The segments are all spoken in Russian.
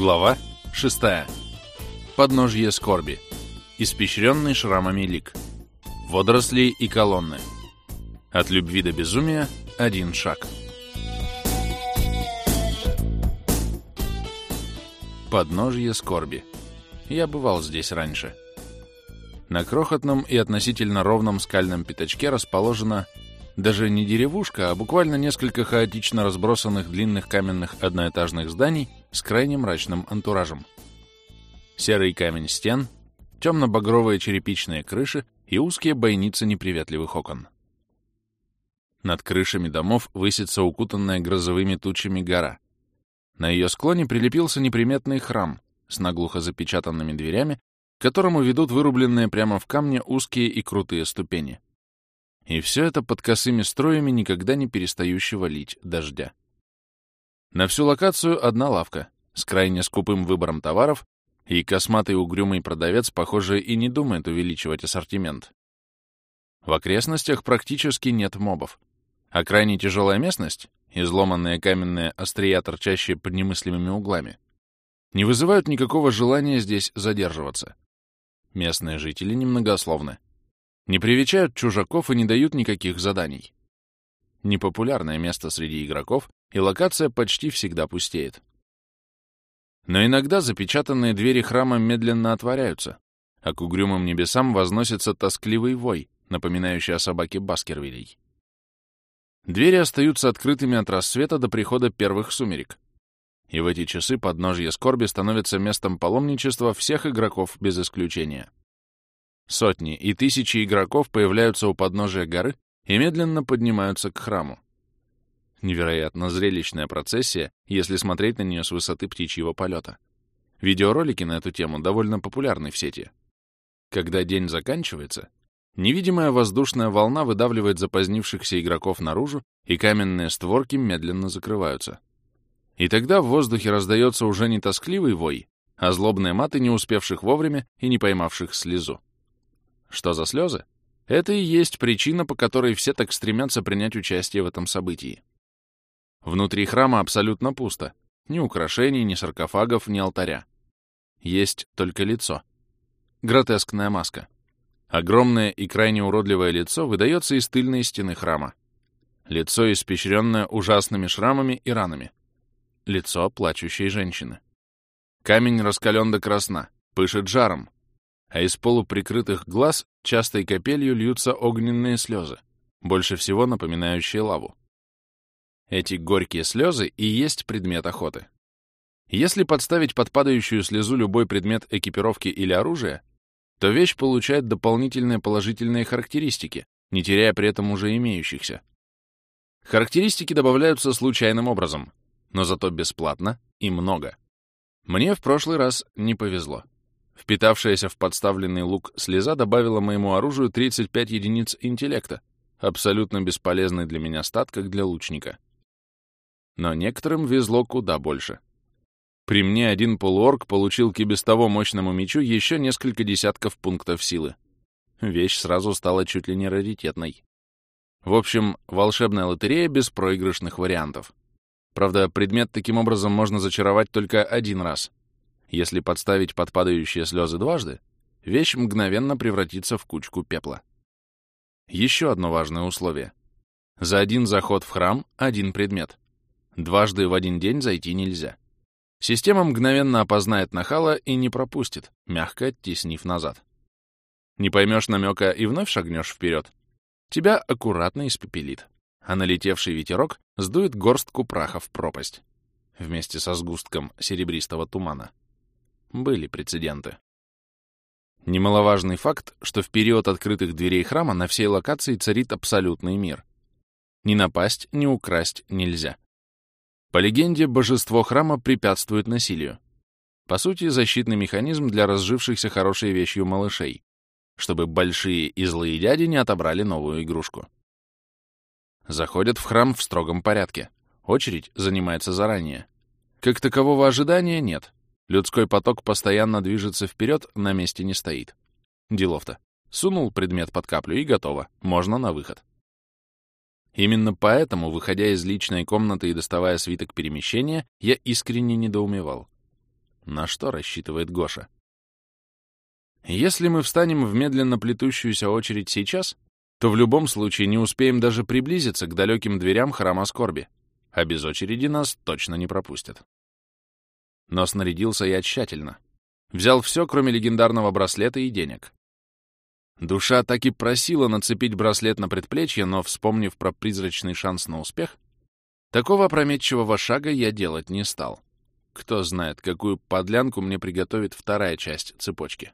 Глава 6. Подножье скорби. Испещренный шрамами лик. Водоросли и колонны. От любви до безумия один шаг. Подножье скорби. Я бывал здесь раньше. На крохотном и относительно ровном скальном пятачке расположена даже не деревушка, а буквально несколько хаотично разбросанных длинных каменных одноэтажных зданий с крайне мрачным антуражем. Серый камень стен, темно-багровые черепичные крыши и узкие бойницы неприветливых окон. Над крышами домов высится укутанная грозовыми тучами гора. На ее склоне прилепился неприметный храм с наглухо запечатанными дверями, к которому ведут вырубленные прямо в камне узкие и крутые ступени. И все это под косыми строями никогда не перестающего лить дождя. На всю локацию одна лавка с крайне скупым выбором товаров, и косматый угрюмый продавец, похоже, и не думает увеличивать ассортимент. В окрестностях практически нет мобов, а крайне тяжелая местность, изломанные каменные острия, торчащие под немыслимыми углами, не вызывают никакого желания здесь задерживаться. Местные жители немногословны не привечают чужаков и не дают никаких заданий. Непопулярное место среди игроков, и локация почти всегда пустеет. Но иногда запечатанные двери храма медленно отворяются, а к угрюмым небесам возносится тоскливый вой, напоминающий о собаке Баскервилей. Двери остаются открытыми от рассвета до прихода первых сумерек. И в эти часы подножье скорби становится местом паломничества всех игроков без исключения. Сотни и тысячи игроков появляются у подножия горы и медленно поднимаются к храму. Невероятно зрелищная процессия, если смотреть на нее с высоты птичьего полета. Видеоролики на эту тему довольно популярны в сети. Когда день заканчивается, невидимая воздушная волна выдавливает запозднившихся игроков наружу, и каменные створки медленно закрываются. И тогда в воздухе раздается уже не тоскливый вой, а злобные маты не успевших вовремя и не поймавших слезу. Что за слезы? Это и есть причина, по которой все так стремятся принять участие в этом событии. Внутри храма абсолютно пусто. Ни украшений, ни саркофагов, ни алтаря. Есть только лицо. Гротескная маска. Огромное и крайне уродливое лицо выдается из тыльной стены храма. Лицо, испещренное ужасными шрамами и ранами. Лицо плачущей женщины. Камень раскален до красна, пышет жаром, а из полуприкрытых глаз частой капелью льются огненные слезы, больше всего напоминающие лаву. Эти горькие слезы и есть предмет охоты. Если подставить под падающую слезу любой предмет экипировки или оружия, то вещь получает дополнительные положительные характеристики, не теряя при этом уже имеющихся. Характеристики добавляются случайным образом, но зато бесплатно и много. Мне в прошлый раз не повезло. Впитавшаяся в подставленный лук слеза добавила моему оружию 35 единиц интеллекта, абсолютно бесполезный для меня стат, как для лучника. Но некоторым везло куда больше. При мне один полуорг получил к и без того мощному мечу еще несколько десятков пунктов силы. Вещь сразу стала чуть ли не раритетной. В общем, волшебная лотерея без проигрышных вариантов. Правда, предмет таким образом можно зачаровать только один раз — если подставить под падающие слезы дважды, вещь мгновенно превратится в кучку пепла. Еще одно важное условие. За один заход в храм — один предмет. Дважды в один день зайти нельзя. Система мгновенно опознает нахала и не пропустит, мягко оттеснив назад. Не поймешь намека и вновь шагнешь вперед. Тебя аккуратно испепелит, а налетевший ветерок сдует горстку праха в пропасть вместе со сгустком серебристого тумана. Были прецеденты. Немаловажный факт, что в период открытых дверей храма на всей локации царит абсолютный мир. Ни напасть, ни украсть нельзя. По легенде, божество храма препятствует насилию. По сути, защитный механизм для разжившихся хорошей вещью малышей, чтобы большие и злые дяди не отобрали новую игрушку. Заходят в храм в строгом порядке. Очередь занимается заранее. Как такового ожидания нет. Людской поток постоянно движется вперед, на месте не стоит. Делов-то. Сунул предмет под каплю и готово. Можно на выход. Именно поэтому, выходя из личной комнаты и доставая свиток перемещения, я искренне недоумевал. На что рассчитывает Гоша? Если мы встанем в медленно плетущуюся очередь сейчас, то в любом случае не успеем даже приблизиться к далеким дверям храма скорби, а без очереди нас точно не пропустят. Но снарядился я тщательно. Взял все, кроме легендарного браслета и денег. Душа так и просила нацепить браслет на предплечье, но, вспомнив про призрачный шанс на успех, такого опрометчивого шага я делать не стал. Кто знает, какую подлянку мне приготовит вторая часть цепочки.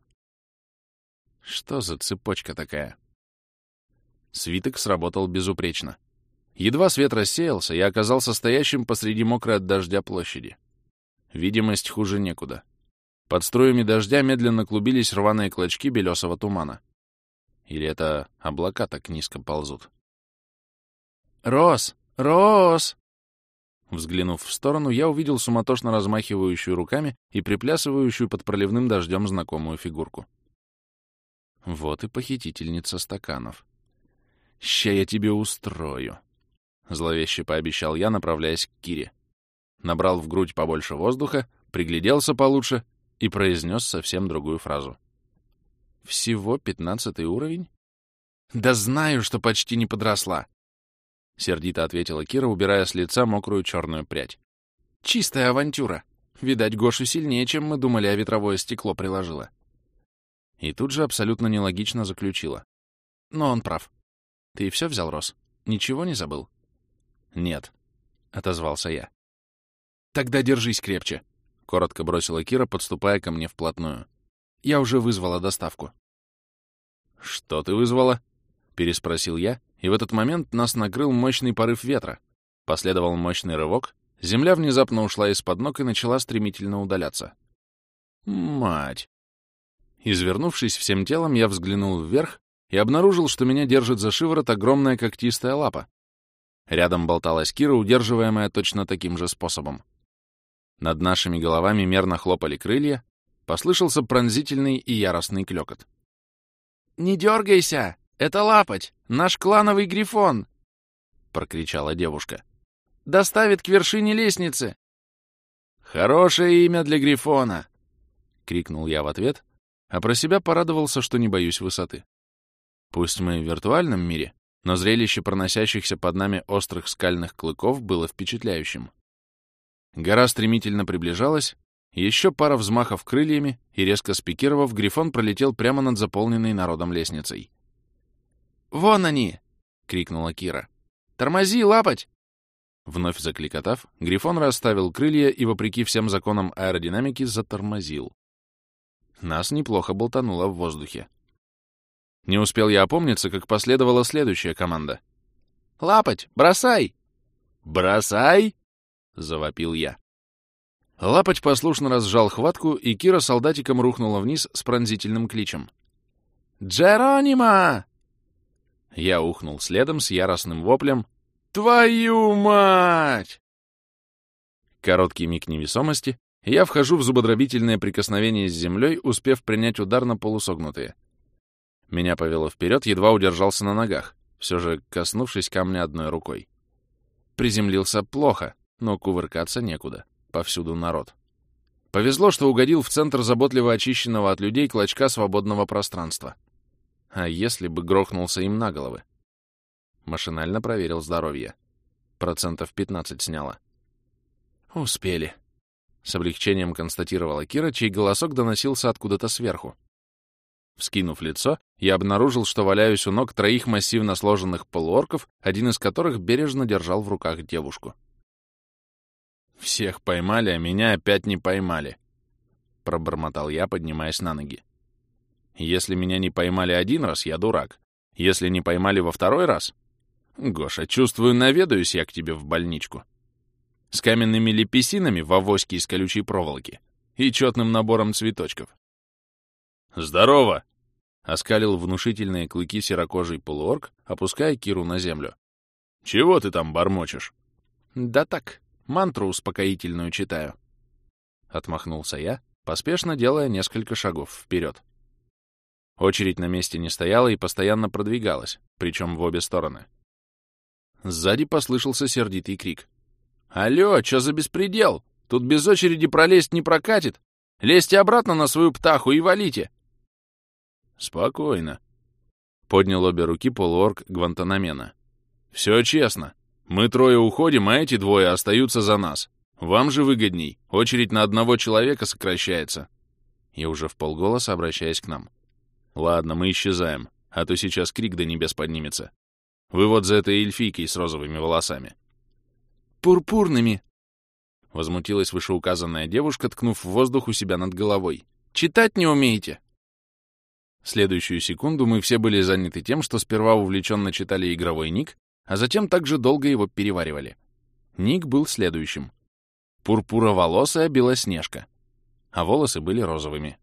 Что за цепочка такая? Свиток сработал безупречно. Едва свет рассеялся, я оказался стоящим посреди мокрой от дождя площади. Видимость хуже некуда. Под струями дождя медленно клубились рваные клочки белесого тумана. Или это облака так низко ползут? «Рос! Рос!» Взглянув в сторону, я увидел суматошно размахивающую руками и приплясывающую под проливным дождем знакомую фигурку. Вот и похитительница стаканов. «Ща я тебе устрою!» — зловеще пообещал я, направляясь к Кире. Набрал в грудь побольше воздуха, пригляделся получше и произнес совсем другую фразу. Всего пятнадцатый уровень? Да знаю, что почти не подросла. Сердито ответила Кира, убирая с лица мокрую черную прядь. Чистая авантюра. Видать, Гошу сильнее, чем мы думали, а ветровое стекло приложила. И тут же абсолютно нелогично заключила. Но он прав. Ты все взял, Рос? Ничего не забыл? Нет, — отозвался я. Тогда держись крепче, — коротко бросила Кира, подступая ко мне вплотную. Я уже вызвала доставку. «Что ты вызвала?» — переспросил я, и в этот момент нас накрыл мощный порыв ветра. Последовал мощный рывок, земля внезапно ушла из-под ног и начала стремительно удаляться. «Мать!» Извернувшись всем телом, я взглянул вверх и обнаружил, что меня держит за шиворот огромная когтистая лапа. Рядом болталась Кира, удерживаемая точно таким же способом. Над нашими головами мерно хлопали крылья, Послышался пронзительный и яростный клёкот. «Не дергайся! Это лапоть! Наш клановый грифон!» — прокричала девушка. «Доставит к вершине лестницы!» «Хорошее имя для грифона!» — крикнул я в ответ, а про себя порадовался, что не боюсь высоты. Пусть мы в виртуальном мире, но зрелище проносящихся под нами острых скальных клыков было впечатляющим. Гора стремительно приближалась, еще пара взмахов крыльями, и резко спикировав, Грифон пролетел прямо над заполненной народом лестницей. «Вон они!» — крикнула Кира. «Тормози, лапать!» Вновь закликотав, Грифон расставил крылья и, вопреки всем законам аэродинамики, затормозил. Нас неплохо болтануло в воздухе. Не успел я опомниться, как последовала следующая команда. «Лапать! Бросай!» «Бросай!» — завопил я. Лапоть послушно разжал хватку, и Кира солдатиком рухнула вниз с пронзительным кличем. «Джеронима!» Я ухнул следом с яростным воплем «Твою мать!» Короткий миг невесомости, я вхожу в зубодробительное прикосновение с землей, успев принять удар на полусогнутые. Меня повело вперед, едва удержался на ногах, все же коснувшись камня одной рукой. Приземлился плохо, но кувыркаться некуда повсюду народ. Повезло, что угодил в центр заботливо очищенного от людей клочка свободного пространства. А если бы грохнулся им на головы? Машинально проверил здоровье. Процентов 15 сняло. Успели. С облегчением констатировала Кира, чей голосок доносился откуда-то сверху. Вскинув лицо, я обнаружил, что валяюсь у ног троих массивно сложенных полуорков, один из которых бережно держал в руках девушку. «Всех поймали, а меня опять не поймали», — пробормотал я, поднимаясь на ноги. «Если меня не поймали один раз, я дурак. Если не поймали во второй раз... Гоша, чувствую, наведаюсь я к тебе в больничку. С каменными лепесинами в авоське из колючей проволоки и четным набором цветочков». «Здорово!» — оскалил внушительные клыки серокожий полуорк, опуская Киру на землю. «Чего ты там бормочешь?» «Да так, Мантру успокоительную читаю. Отмахнулся я, поспешно делая несколько шагов вперед. Очередь на месте не стояла и постоянно продвигалась, причем в обе стороны. Сзади послышался сердитый крик. «Алло, что за беспредел? Тут без очереди пролезть не прокатит! Лезьте обратно на свою птаху и валите!» «Спокойно», — поднял обе руки полуорг Гвантанамена. «Все честно. Мы трое уходим, а эти двое остаются за нас. Вам же выгодней. Очередь на одного человека сокращается». И уже в полголоса обращаясь к нам. «Ладно, мы исчезаем, а то сейчас крик до небес поднимется. Вы вот за этой эльфийкой с розовыми волосами». «Пурпурными!» — возмутилась вышеуказанная девушка, ткнув в воздух у себя над головой. «Читать не умеете?» Следующую секунду мы все были заняты тем, что сперва увлеченно читали игровой ник, а затем также долго его переваривали. Ник был следующим. Пурпуроволосая Белоснежка. А волосы были розовыми.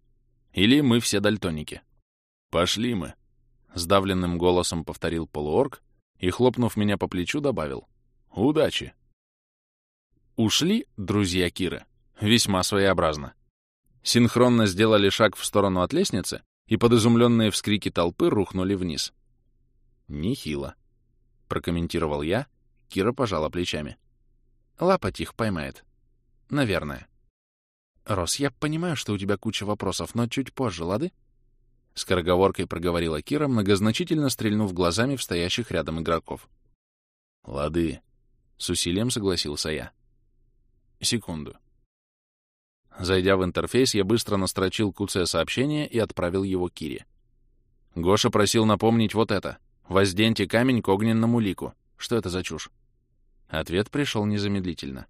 Или мы все дальтоники. «Пошли мы», — сдавленным голосом повторил полуорг и, хлопнув меня по плечу, добавил. «Удачи!» Ушли друзья Киры весьма своеобразно. Синхронно сделали шаг в сторону от лестницы, и под изумленные вскрики толпы рухнули вниз. «Нехило», — прокомментировал я, Кира пожала плечами. «Лапоть их поймает. Наверное». «Рос, я понимаю, что у тебя куча вопросов, но чуть позже, лады?» Скороговоркой проговорила Кира, многозначительно стрельнув глазами в стоящих рядом игроков. «Лады», — с усилием согласился я. «Секунду». Зайдя в интерфейс, я быстро настрочил куце сообщение и отправил его Кире. Гоша просил напомнить вот это. «Возденьте камень к огненному лику». Что это за чушь? Ответ пришел незамедлительно.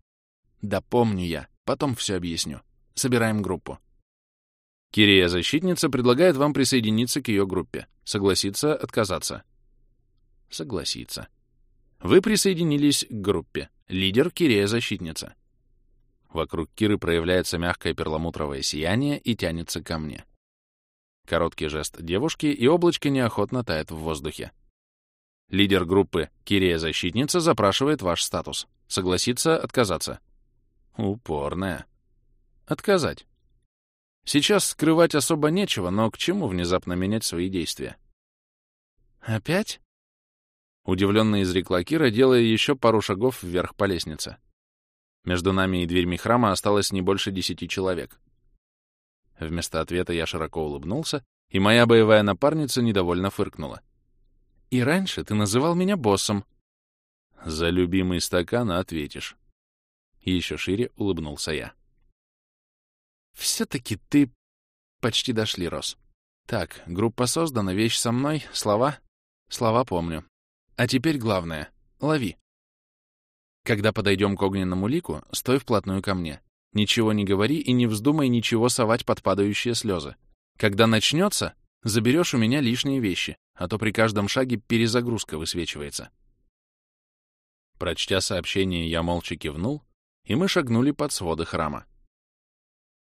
«Да помню я. Потом все объясню. Собираем группу». Кирия Защитница предлагает вам присоединиться к ее группе. Согласиться, отказаться. Согласиться. Вы присоединились к группе. Лидер Кирия Защитница. Вокруг Киры проявляется мягкое перламутровое сияние и тянется ко мне. Короткий жест девушки, и облачко неохотно тает в воздухе. Лидер группы Кирия Защитница запрашивает ваш статус. Согласиться, отказаться. Упорная. Отказать. Сейчас скрывать особо нечего, но к чему внезапно менять свои действия? «Опять?» Удивленно изрекла Кира, делая еще пару шагов вверх по лестнице. Между нами и дверьми храма осталось не больше десяти человек. Вместо ответа я широко улыбнулся, и моя боевая напарница недовольно фыркнула. «И раньше ты называл меня боссом». «За любимый стакан ответишь». Еще шире улыбнулся я. «Все-таки ты...» Почти дошли, Рос. Так, группа создана, вещь со мной, слова? Слова помню. А теперь главное. Лови. Когда подойдем к огненному лику, стой вплотную ко мне. Ничего не говори и не вздумай ничего совать под падающие слезы. Когда начнется, заберешь у меня лишние вещи, а то при каждом шаге перезагрузка высвечивается. Прочтя сообщение, я молча кивнул, и мы шагнули под своды храма.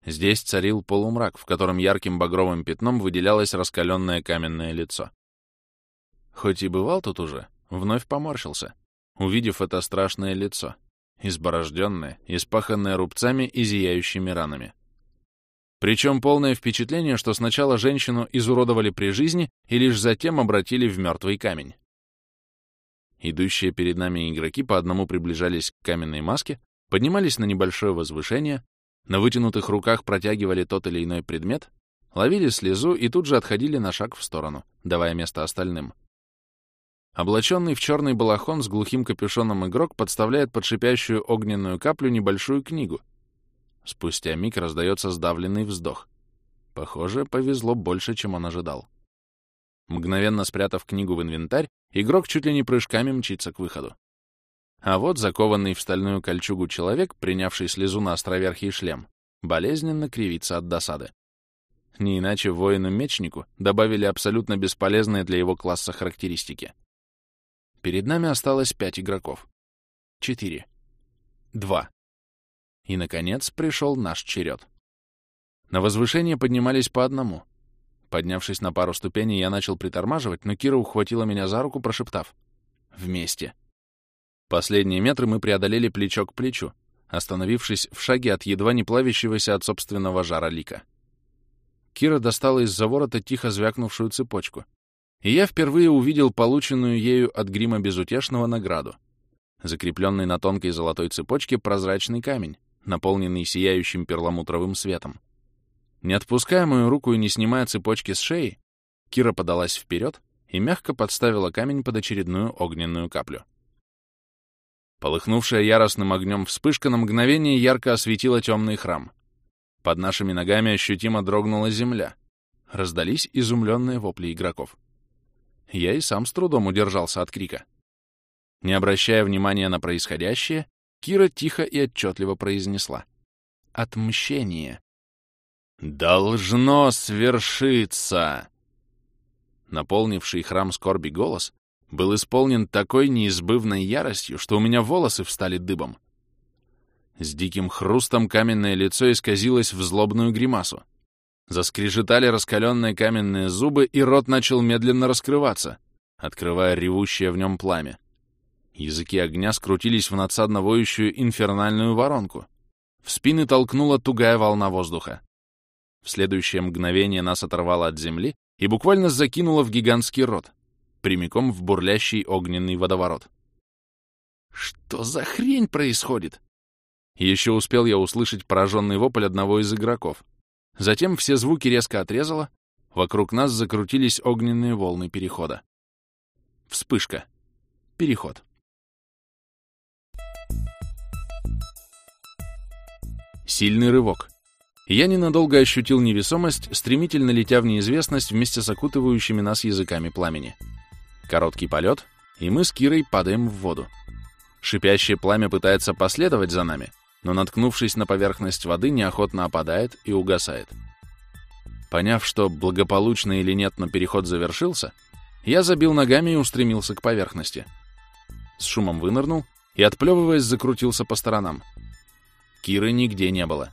Здесь царил полумрак, в котором ярким багровым пятном выделялось раскаленное каменное лицо. Хоть и бывал тут уже, вновь поморщился увидев это страшное лицо, изборожденное, испаханное рубцами и зияющими ранами. Причем полное впечатление, что сначала женщину изуродовали при жизни и лишь затем обратили в мертвый камень. Идущие перед нами игроки по одному приближались к каменной маске, поднимались на небольшое возвышение, на вытянутых руках протягивали тот или иной предмет, ловили слезу и тут же отходили на шаг в сторону, давая место остальным. Облаченный в черный балахон с глухим капюшоном игрок подставляет под шипящую огненную каплю небольшую книгу. Спустя миг раздается сдавленный вздох. Похоже, повезло больше, чем он ожидал. Мгновенно спрятав книгу в инвентарь, игрок чуть ли не прыжками мчится к выходу. А вот закованный в стальную кольчугу человек, принявший слезу на островерхий шлем, болезненно кривится от досады. Не иначе воину-мечнику добавили абсолютно бесполезные для его класса характеристики. Перед нами осталось пять игроков. Четыре. Два. И, наконец, пришел наш черед. На возвышение поднимались по одному. Поднявшись на пару ступеней, я начал притормаживать, но Кира ухватила меня за руку, прошептав. «Вместе». Последние метры мы преодолели плечо к плечу, остановившись в шаге от едва не плавящегося от собственного жара лика. Кира достала из-за ворота тихо звякнувшую цепочку, и я впервые увидел полученную ею от грима безутешного награду. Закрепленный на тонкой золотой цепочке прозрачный камень, наполненный сияющим перламутровым светом. Не отпуская мою руку и не снимая цепочки с шеи, Кира подалась вперед и мягко подставила камень под очередную огненную каплю. Полыхнувшая яростным огнем вспышка на мгновение ярко осветила темный храм. Под нашими ногами ощутимо дрогнула земля. Раздались изумленные вопли игроков. Я и сам с трудом удержался от крика. Не обращая внимания на происходящее, Кира тихо и отчетливо произнесла. «Отмщение». «Должно свершиться!» Наполнивший храм скорби голос был исполнен такой неизбывной яростью, что у меня волосы встали дыбом. С диким хрустом каменное лицо исказилось в злобную гримасу. Заскрежетали раскаленные каменные зубы, и рот начал медленно раскрываться, открывая ревущее в нем пламя. Языки огня скрутились в надсадно воющую инфернальную воронку. В спины толкнула тугая волна воздуха. В следующее мгновение нас оторвало от земли и буквально закинуло в гигантский рот, прямиком в бурлящий огненный водоворот. Что за хрень происходит? Еще успел я услышать пораженный вопль одного из игроков. Затем все звуки резко отрезало, вокруг нас закрутились огненные волны перехода. Вспышка. Переход. Сильный рывок. Я ненадолго ощутил невесомость, стремительно летя в неизвестность вместе с окутывающими нас языками пламени. Короткий полет, и мы с Кирой падаем в воду. Шипящее пламя пытается последовать за нами, но, наткнувшись на поверхность воды, неохотно опадает и угасает. Поняв, что благополучно или нет, но переход завершился, я забил ногами и устремился к поверхности. С шумом вынырнул и, отплевываясь, закрутился по сторонам. Киры нигде не было.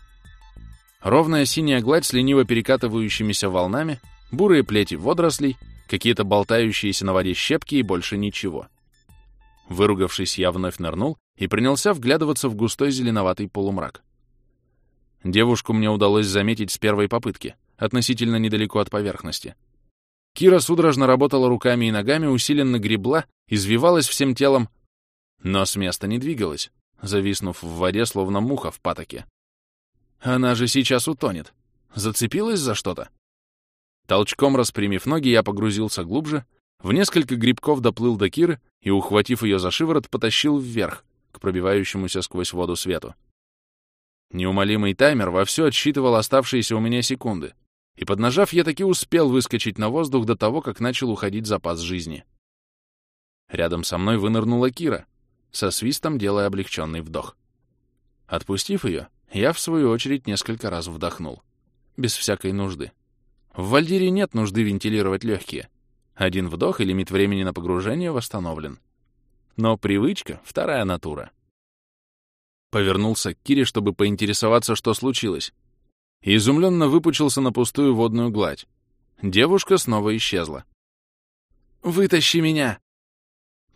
Ровная синяя гладь с лениво перекатывающимися волнами, бурые плети водорослей, какие-то болтающиеся на воде щепки и больше ничего. Выругавшись, я вновь нырнул и принялся вглядываться в густой зеленоватый полумрак. Девушку мне удалось заметить с первой попытки, относительно недалеко от поверхности. Кира судорожно работала руками и ногами, усиленно гребла, извивалась всем телом, но с места не двигалась, зависнув в воде, словно муха в патоке. Она же сейчас утонет. Зацепилась за что-то? Толчком распрямив ноги, я погрузился глубже, в несколько грибков доплыл до Киры и, ухватив ее за шиворот, потащил вверх, к пробивающемуся сквозь воду свету. Неумолимый таймер вовсю отсчитывал оставшиеся у меня секунды, и, поднажав, я таки успел выскочить на воздух до того, как начал уходить запас жизни. Рядом со мной вынырнула Кира, со свистом делая облегченный вдох. Отпустив ее, я, в свою очередь, несколько раз вдохнул. Без всякой нужды. В Вальдире нет нужды вентилировать легкие. Один вдох и лимит времени на погружение восстановлен. Но привычка — вторая натура. Повернулся к Кире, чтобы поинтересоваться, что случилось. И изумленно выпучился на пустую водную гладь. Девушка снова исчезла. «Вытащи меня!»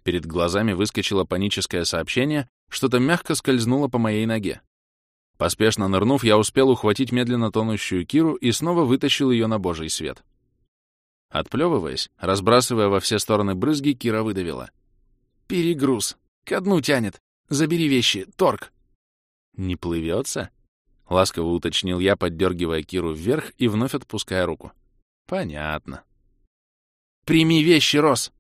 Перед глазами выскочило паническое сообщение, что-то мягко скользнуло по моей ноге. Поспешно нырнув, я успел ухватить медленно тонущую Киру и снова вытащил ее на божий свет. Отплевываясь, разбрасывая во все стороны брызги, Кира выдавила. «Перегруз. Ко дну тянет. Забери вещи. Торг». «Не плывется?» — ласково уточнил я, поддергивая Киру вверх и вновь отпуская руку. «Понятно». «Прими вещи, Рос!»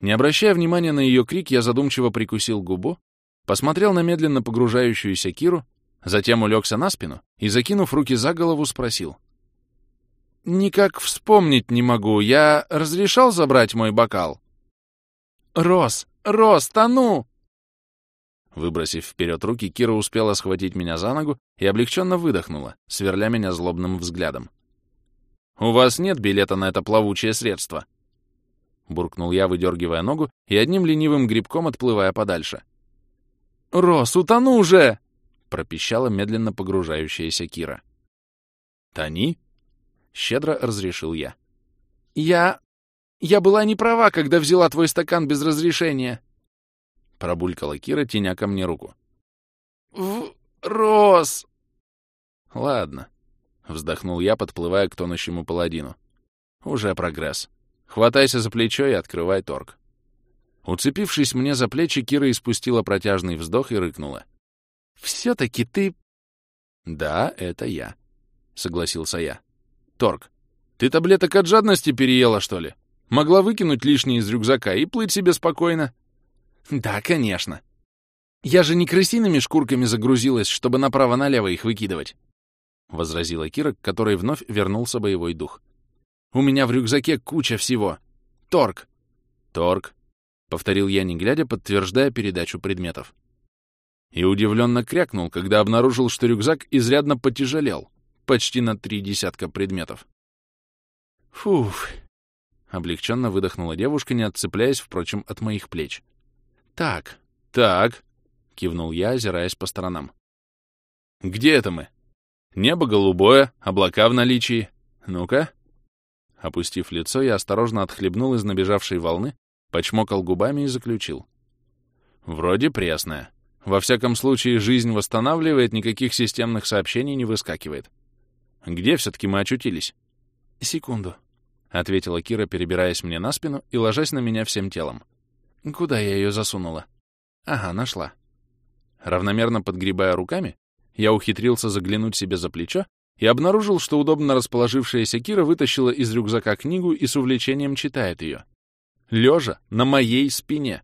Не обращая внимания на ее крик, я задумчиво прикусил губу, посмотрел на медленно погружающуюся Киру Затем улегся на спину и, закинув руки за голову, спросил. «Никак вспомнить не могу. Я разрешал забрать мой бокал?» «Рос! Рос, тону!» Выбросив вперед руки, Кира успела схватить меня за ногу и облегченно выдохнула, сверля меня злобным взглядом. «У вас нет билета на это плавучее средство?» Буркнул я, выдергивая ногу и одним ленивым грибком отплывая подальше. «Рос, утону уже!» пропищала медленно погружающаяся Кира. «Тони?» — щедро разрешил я. «Я... я была не права, когда взяла твой стакан без разрешения!» Пробулькала Кира, теня ко мне руку. «В... Рос!» «Ладно», — вздохнул я, подплывая к тонущему паладину. «Уже прогресс. Хватайся за плечо и открывай торг». Уцепившись мне за плечи, Кира испустила протяжный вздох и рыкнула. «Все-таки ты...» «Да, это я», — согласился я. Торг, ты таблеток от жадности переела, что ли? Могла выкинуть лишнее из рюкзака и плыть себе спокойно. Да, конечно. Я же не крысиными шкурками загрузилась, чтобы направо-налево их выкидывать. — возразила Кира, к которой вновь вернулся боевой дух. «У меня в рюкзаке куча всего. Торг!» «Торг!» — повторил я, не глядя, подтверждая передачу предметов. И удивленно крякнул, когда обнаружил, что рюкзак изрядно потяжелел, почти на три десятка предметов. «Фуф!» — облегченно выдохнула девушка, не отцепляясь, впрочем, от моих плеч. «Так, так!» — кивнул я, озираясь по сторонам. «Где это мы? Небо голубое, облака в наличии. Ну-ка!» Опустив лицо, я осторожно отхлебнул из набежавшей волны, почмокал губами и заключил. «Вроде пресная. Во всяком случае, жизнь восстанавливает, никаких системных сообщений не выскакивает. Где все-таки мы очутились?» «Секунду», — ответила Кира, перебираясь мне на спину и ложась на меня всем телом. «Куда я ее засунула?» «Ага, нашла». Равномерно подгребая руками, я ухитрился заглянуть себе за плечо и обнаружил, что удобно расположившаяся Кира вытащила из рюкзака книгу и с увлечением читает ее. Лежа на моей спине.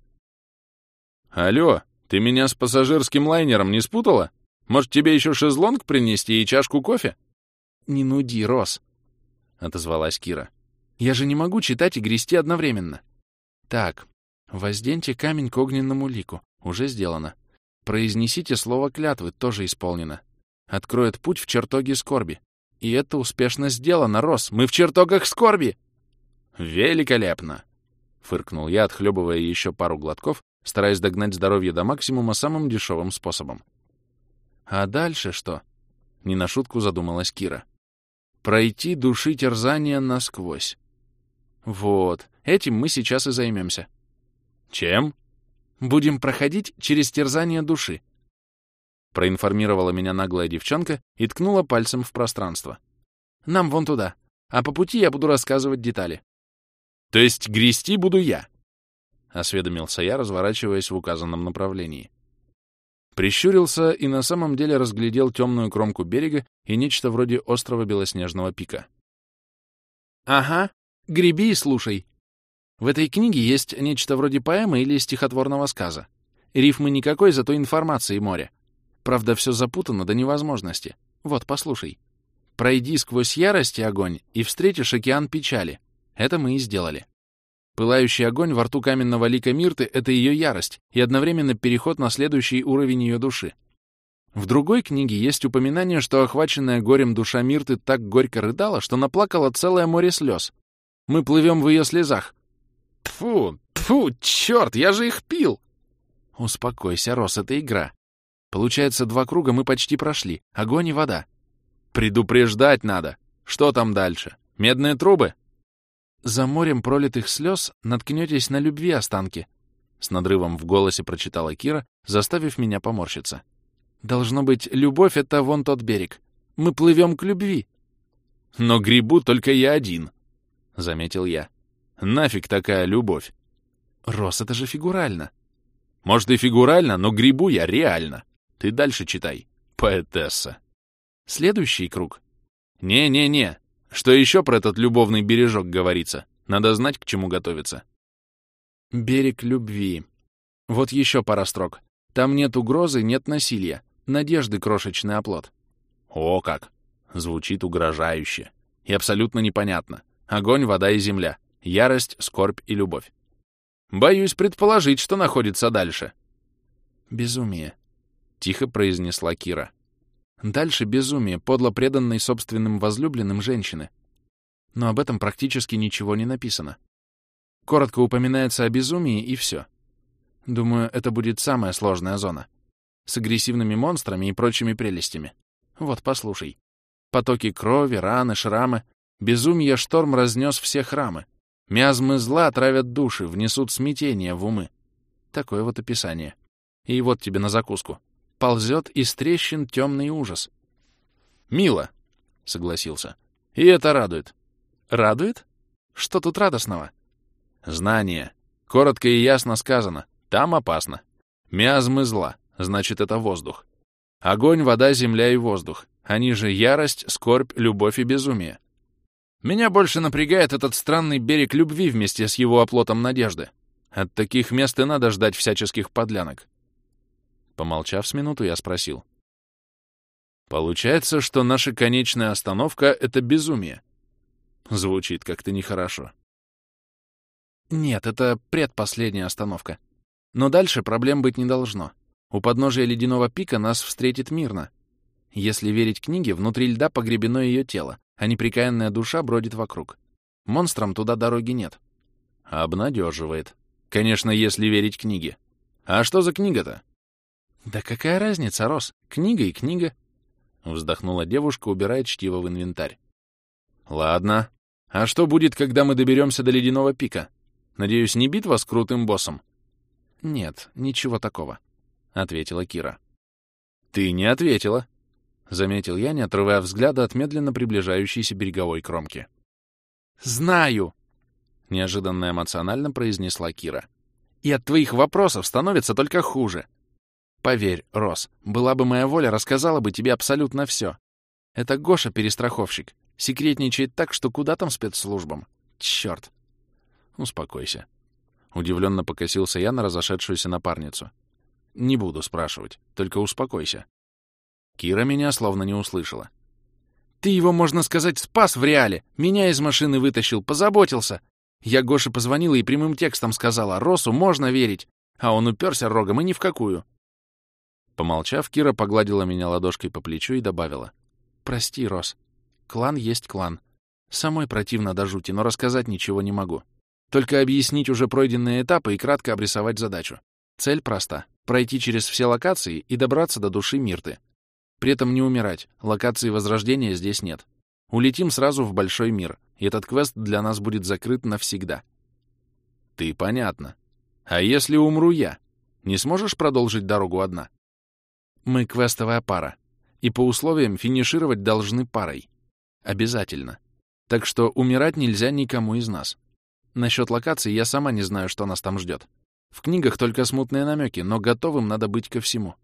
«Алло, ты меня с пассажирским лайнером не спутала? Может, тебе еще шезлонг принести и чашку кофе?» «Не нуди, Рос», — отозвалась Кира. «Я же не могу читать и грести одновременно». «Так, возденьте камень к огненному лику. Уже сделано. Произнесите слово клятвы, тоже исполнено. Откроет путь в чертоге скорби. И это успешно сделано, Рос. Мы в чертогах скорби!» «Великолепно!» — фыркнул я, отхлебывая еще пару глотков, стараясь догнать здоровье до максимума самым дешевым способом. «А дальше что?» — не на шутку задумалась Кира. Пройти души терзания насквозь. Вот, этим мы сейчас и займемся. Чем? Будем проходить через терзание души. Проинформировала меня наглая девчонка и ткнула пальцем в пространство. Нам вон туда. А по пути я буду рассказывать детали. То есть грести буду я? Осведомился я, разворачиваясь в указанном направлении. Прищурился и на самом деле разглядел темную кромку берега и нечто вроде острого белоснежного пика. «Ага, греби и слушай. В этой книге есть нечто вроде поэмы или стихотворного сказа. Рифмы никакой, зато информации море. Правда, все запутано до невозможности. Вот, послушай. Пройди сквозь ярость и огонь, и встретишь океан печали. Это мы и сделали. Пылающий огонь во рту каменного лика Мирты — это ее ярость и одновременно переход на следующий уровень ее души. В другой книге есть упоминание, что охваченная горем душа Мирты так горько рыдала, что наплакала целое море слез. Мы плывем в ее слезах. Тфу, тфу, черт, я же их пил! Успокойся, Рос, это игра. Получается, два круга мы почти прошли. Огонь и вода. Предупреждать надо. Что там дальше? Медные трубы? За морем пролитых слез наткнетесь на любви останки. С надрывом в голосе прочитала Кира, заставив меня поморщиться. Должно быть, любовь — это вон тот берег. Мы плывем к любви. Но грибу только я один, — заметил я. Нафиг такая любовь? Рос, это же фигурально. Может и фигурально, но грибу я реально. Ты дальше читай, поэтесса. Следующий круг. Не-не-не, что еще про этот любовный бережок говорится? Надо знать, к чему готовиться. Берег любви. Вот еще пара строк. Там нет угрозы, нет насилия. Надежды крошечный оплот. О как! Звучит угрожающе. И абсолютно непонятно. Огонь, вода и земля. Ярость, скорбь и любовь. Боюсь предположить, что находится дальше. Безумие. Тихо произнесла Кира. Дальше безумие, подло преданной собственным возлюбленным женщины. Но об этом практически ничего не написано. Коротко упоминается о безумии, и все. Думаю, это будет самая сложная зона. С агрессивными монстрами и прочими прелестями. Вот, послушай. Потоки крови, раны, шрамы. Безумие шторм разнес все храмы. Миазмы зла травят души, внесут смятение в умы. Такое вот описание. И вот тебе на закуску ползет из трещин темный ужас. «Мило», — согласился. «И это радует». «Радует? Что тут радостного?» «Знание. Коротко и ясно сказано. Там опасно. Миазмы зла. Значит, это воздух. Огонь, вода, земля и воздух. Они же ярость, скорбь, любовь и безумие. Меня больше напрягает этот странный берег любви вместе с его оплотом надежды. От таких мест и надо ждать всяческих подлянок. Помолчав с минуту, я спросил. Получается, что наша конечная остановка — это безумие. Звучит как-то нехорошо. Нет, это предпоследняя остановка. Но дальше проблем быть не должно. У подножия ледяного пика нас встретит мирно. Если верить книге, внутри льда погребено ее тело, а неприкаянная душа бродит вокруг. Монстрам туда дороги нет. Обнадеживает. Конечно, если верить книге. А что за книга-то? Да какая разница, Рос? Книга и книга. Вздохнула девушка, убирая чтиво в инвентарь. Ладно. А что будет, когда мы доберемся до ледяного пика? Надеюсь, не битва с крутым боссом? Нет, ничего такого, ответила Кира. Ты не ответила, заметил я, не отрывая взгляда от медленно приближающейся береговой кромки. Знаю, неожиданно эмоционально произнесла Кира. И от твоих вопросов становится только хуже. Поверь, Рос, была бы моя воля, рассказала бы тебе абсолютно все. Это Гоша перестраховщик. Секретничает так, что куда там спецслужбам? Черт. Успокойся. Удивленно покосился я на разошедшуюся напарницу. Не буду спрашивать, только успокойся. Кира меня словно не услышала. Ты его, можно сказать, спас в реале. Меня из машины вытащил, позаботился. Я Гоше позвонила и прямым текстом сказала, Росу можно верить. А он уперся рогом и ни в какую. Помолчав, Кира погладила меня ладошкой по плечу и добавила. «Прости, Рос. Клан есть клан. Самой противно до жути, но рассказать ничего не могу. Только объяснить уже пройденные этапы и кратко обрисовать задачу. Цель проста — пройти через все локации и добраться до души Мирты. При этом не умирать, локации возрождения здесь нет. Улетим сразу в большой мир, и этот квест для нас будет закрыт навсегда. Ты понятно. А если умру я? Не сможешь продолжить дорогу одна? Мы квестовая пара, и по условиям финишировать должны парой. Обязательно. Так что умирать нельзя никому из нас. Насчет локации я сама не знаю, что нас там ждет. В книгах только смутные намеки, но готовым надо быть ко всему.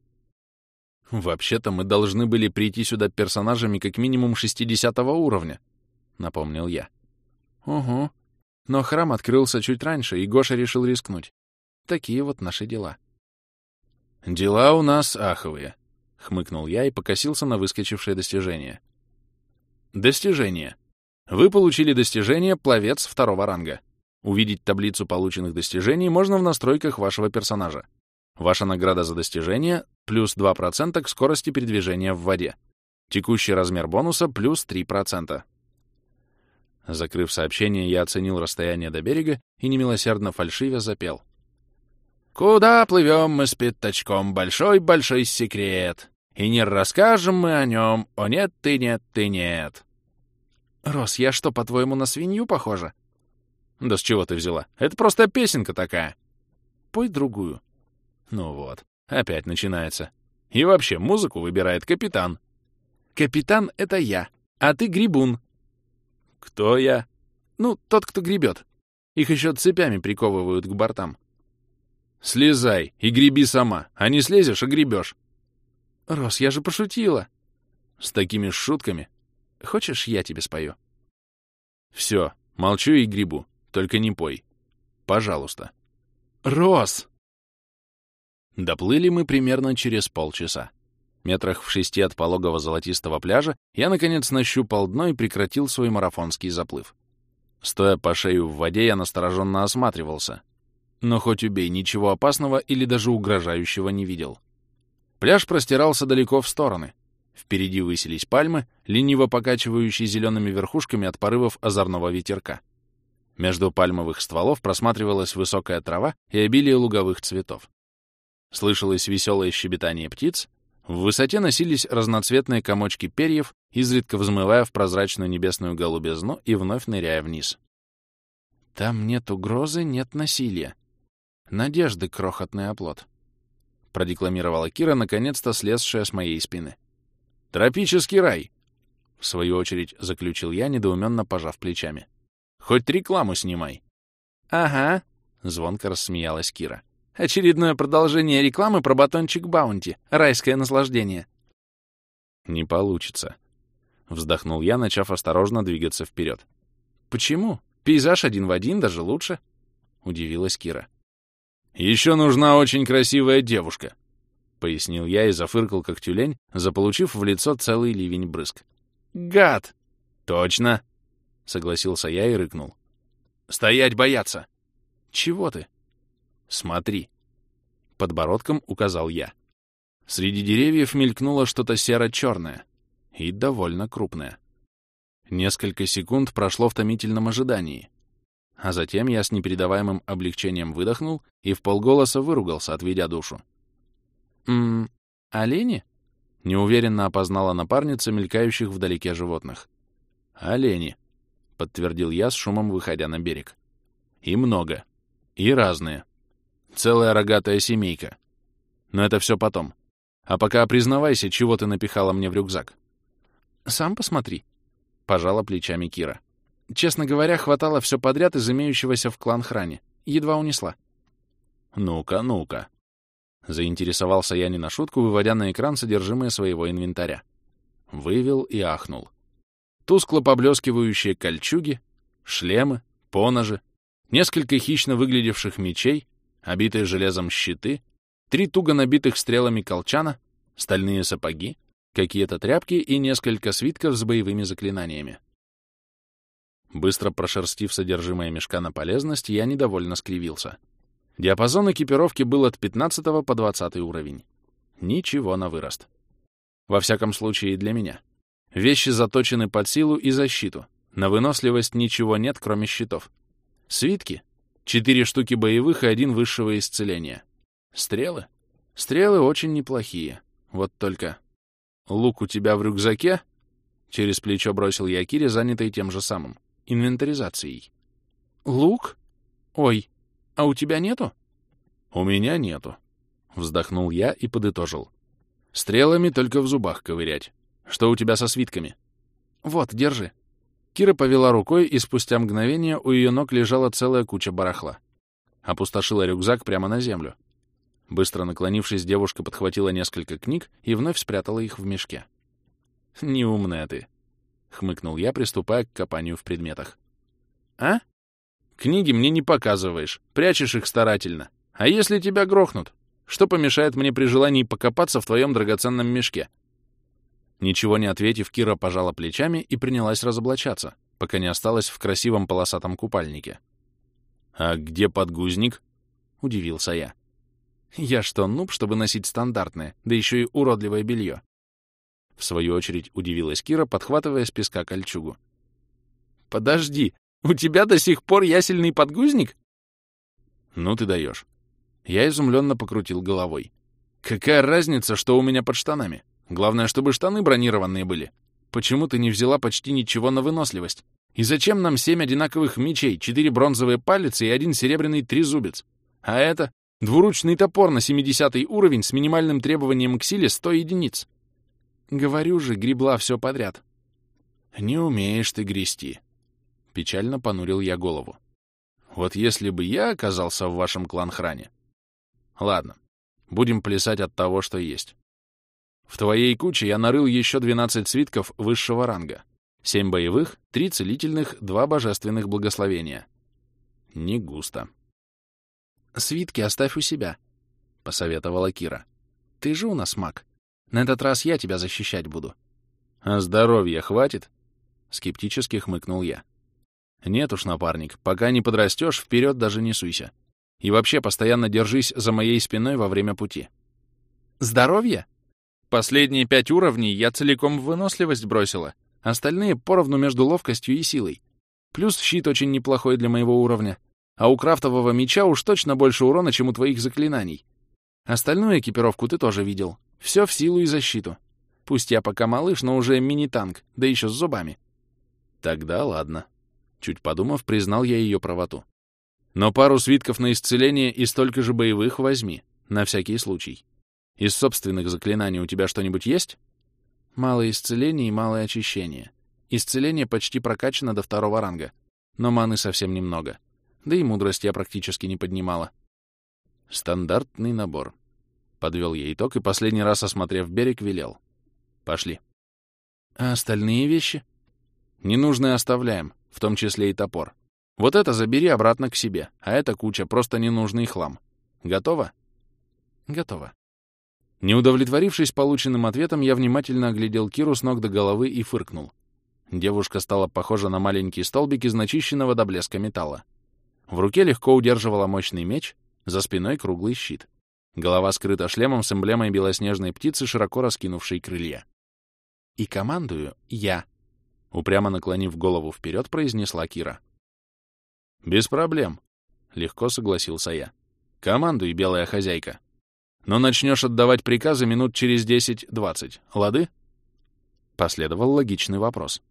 Вообще-то мы должны были прийти сюда персонажами как минимум 60 уровня, напомнил я. Угу. Но храм открылся чуть раньше, и Гоша решил рискнуть. Такие вот наши дела. «Дела у нас аховые», — хмыкнул я и покосился на выскочившее достижение. Достижение. Вы получили достижение «Пловец» второго ранга. Увидеть таблицу полученных достижений можно в настройках вашего персонажа. Ваша награда за достижение — плюс 2% к скорости передвижения в воде. Текущий размер бонуса — плюс 3%. Закрыв сообщение, я оценил расстояние до берега и немилосердно фальшивя запел — Куда плывем мы с пятачком, большой-большой секрет. И не расскажем мы о нем, о нет ты, нет ты, нет. Рос, я что, по-твоему, на свинью похожа? Да с чего ты взяла? Это просто песенка такая. Пой другую. Ну вот, опять начинается. И вообще, музыку выбирает капитан. Капитан — это я, а ты грибун. Кто я? Ну, тот, кто гребет. Их еще цепями приковывают к бортам. Слезай и греби сама, а не слезешь, а гребешь. Рос, я же пошутила. С такими шутками. Хочешь, я тебе спою? Все, молчу и грибу, только не пой. Пожалуйста. Рос! Доплыли мы примерно через полчаса. Метрах в шести от пологого золотистого пляжа я, наконец, нащупал дно и прекратил свой марафонский заплыв. Стоя по шею в воде, я настороженно осматривался — но хоть убей, ничего опасного или даже угрожающего не видел. Пляж простирался далеко в стороны. Впереди высились пальмы, лениво покачивающие зелеными верхушками от порывов озорного ветерка. Между пальмовых стволов просматривалась высокая трава и обилие луговых цветов. Слышалось веселое щебетание птиц, в высоте носились разноцветные комочки перьев, изредка взмывая в прозрачную небесную голубизну и вновь ныряя вниз. «Там нет угрозы, нет насилия», Надежды крохотный оплот. Продекламировала Кира, наконец-то слезшая с моей спины. Тропический рай! В свою очередь заключил я, недоуменно пожав плечами. Хоть рекламу снимай. Ага, звонко рассмеялась Кира. Очередное продолжение рекламы про батончик Баунти. Райское наслаждение. Не получится. Вздохнул я, начав осторожно двигаться вперед. Почему? Пейзаж один в один, даже лучше. Удивилась Кира. Еще нужна очень красивая девушка, пояснил я и зафыркал, как тюлень, заполучив в лицо целый ливень брызг. Гад! Точно! Согласился я и рыкнул. Стоять бояться! Чего ты? Смотри. Подбородком указал я. Среди деревьев мелькнуло что-то серо-черное и довольно крупное. Несколько секунд прошло в томительном ожидании, а затем я с непередаваемым облегчением выдохнул и в полголоса выругался, отведя душу. «М -м, олени?» — неуверенно опознала напарница мелькающих вдалеке животных. «Олени», — подтвердил я с шумом, выходя на берег. «И много. И разные. Целая рогатая семейка. Но это все потом. А пока признавайся, чего ты напихала мне в рюкзак. Сам посмотри. Пожала плечами Кира. Честно говоря, хватало все подряд из имеющегося в клан хране. Едва унесла. Ну-ка, ну-ка. Заинтересовался я не на шутку, выводя на экран содержимое своего инвентаря. Вывел и ахнул. Тускло поблескивающие кольчуги, шлемы, поножи, несколько хищно выглядевших мечей, обитые железом щиты, три туго набитых стрелами колчана, стальные сапоги, какие-то тряпки и несколько свитков с боевыми заклинаниями. Быстро прошерстив содержимое мешка на полезность, я недовольно скривился. Диапазон экипировки был от 15 по 20 уровень. Ничего на вырост. Во всяком случае, для меня. Вещи заточены под силу и защиту. На выносливость ничего нет, кроме щитов. Свитки. Четыре штуки боевых и один высшего исцеления. Стрелы? Стрелы очень неплохие. Вот только... Лук у тебя в рюкзаке? Через плечо бросил я Кире, занятой тем же самым. Инвентаризацией. Лук? Ой, а у тебя нету? У меня нету. Вздохнул я и подытожил. Стрелами только в зубах ковырять. Что у тебя со свитками? Вот, держи. Кира повела рукой, и спустя мгновение у ее ног лежала целая куча барахла. Опустошила рюкзак прямо на землю. Быстро наклонившись, девушка подхватила несколько книг и вновь спрятала их в мешке. «Неумная ты», — хмыкнул я, приступая к копанию в предметах. «А? Книги мне не показываешь, прячешь их старательно. А если тебя грохнут? Что помешает мне при желании покопаться в твоем драгоценном мешке?» Ничего не ответив, Кира пожала плечами и принялась разоблачаться, пока не осталась в красивом полосатом купальнике. «А где подгузник?» — удивился я. Я что, нуб, чтобы носить стандартное, да еще и уродливое белье? В свою очередь удивилась Кира, подхватывая с песка кольчугу. «Подожди, у тебя до сих пор ясельный подгузник?» «Ну ты даешь». Я изумленно покрутил головой. «Какая разница, что у меня под штанами? Главное, чтобы штаны бронированные были. Почему ты не взяла почти ничего на выносливость? И зачем нам семь одинаковых мечей, четыре бронзовые палицы и один серебряный трезубец? А это Двуручный топор на 70 уровень с минимальным требованием к силе 100 единиц. Говорю же, гребла все подряд. Не умеешь ты грести. Печально понурил я голову. Вот если бы я оказался в вашем клан-хране. Ладно, будем плясать от того, что есть. В твоей куче я нарыл еще 12 свитков высшего ранга. 7 боевых, 3 целительных, 2 божественных благословения. Не густо. «Свитки оставь у себя», — посоветовала Кира. «Ты же у нас маг. На этот раз я тебя защищать буду». «А здоровья хватит?» — скептически хмыкнул я. «Нет уж, напарник, пока не подрастешь, вперед даже не суйся. И вообще постоянно держись за моей спиной во время пути». «Здоровье? Последние пять уровней я целиком в выносливость бросила, остальные поровну между ловкостью и силой. Плюс щит очень неплохой для моего уровня. А у крафтового меча уж точно больше урона, чем у твоих заклинаний. Остальную экипировку ты тоже видел. Все в силу и защиту. Пусть я пока малыш, но уже мини-танк, да еще с зубами. Тогда ладно. Чуть подумав, признал я ее правоту. Но пару свитков на исцеление и столько же боевых возьми, на всякий случай. Из собственных заклинаний у тебя что-нибудь есть? Малое исцеление и малое очищение. Исцеление почти прокачано до второго ранга, но маны совсем немного. Да и мудрость я практически не поднимала. Стандартный набор. Подвел я итог и последний раз, осмотрев берег, велел. Пошли. А остальные вещи? Ненужные оставляем, в том числе и топор. Вот это забери обратно к себе, а это куча, просто ненужный хлам. Готово? Готово. Не удовлетворившись полученным ответом, я внимательно оглядел Киру с ног до головы и фыркнул. Девушка стала похожа на маленький столбик из начищенного до блеска металла. В руке легко удерживала мощный меч, за спиной круглый щит. Голова скрыта шлемом с эмблемой белоснежной птицы, широко раскинувшей крылья. «И командую я», — упрямо наклонив голову вперед, произнесла Кира. «Без проблем», — легко согласился я. «Командуй, белая хозяйка. Но начнешь отдавать приказы минут через десять-двадцать, лады?» Последовал логичный вопрос.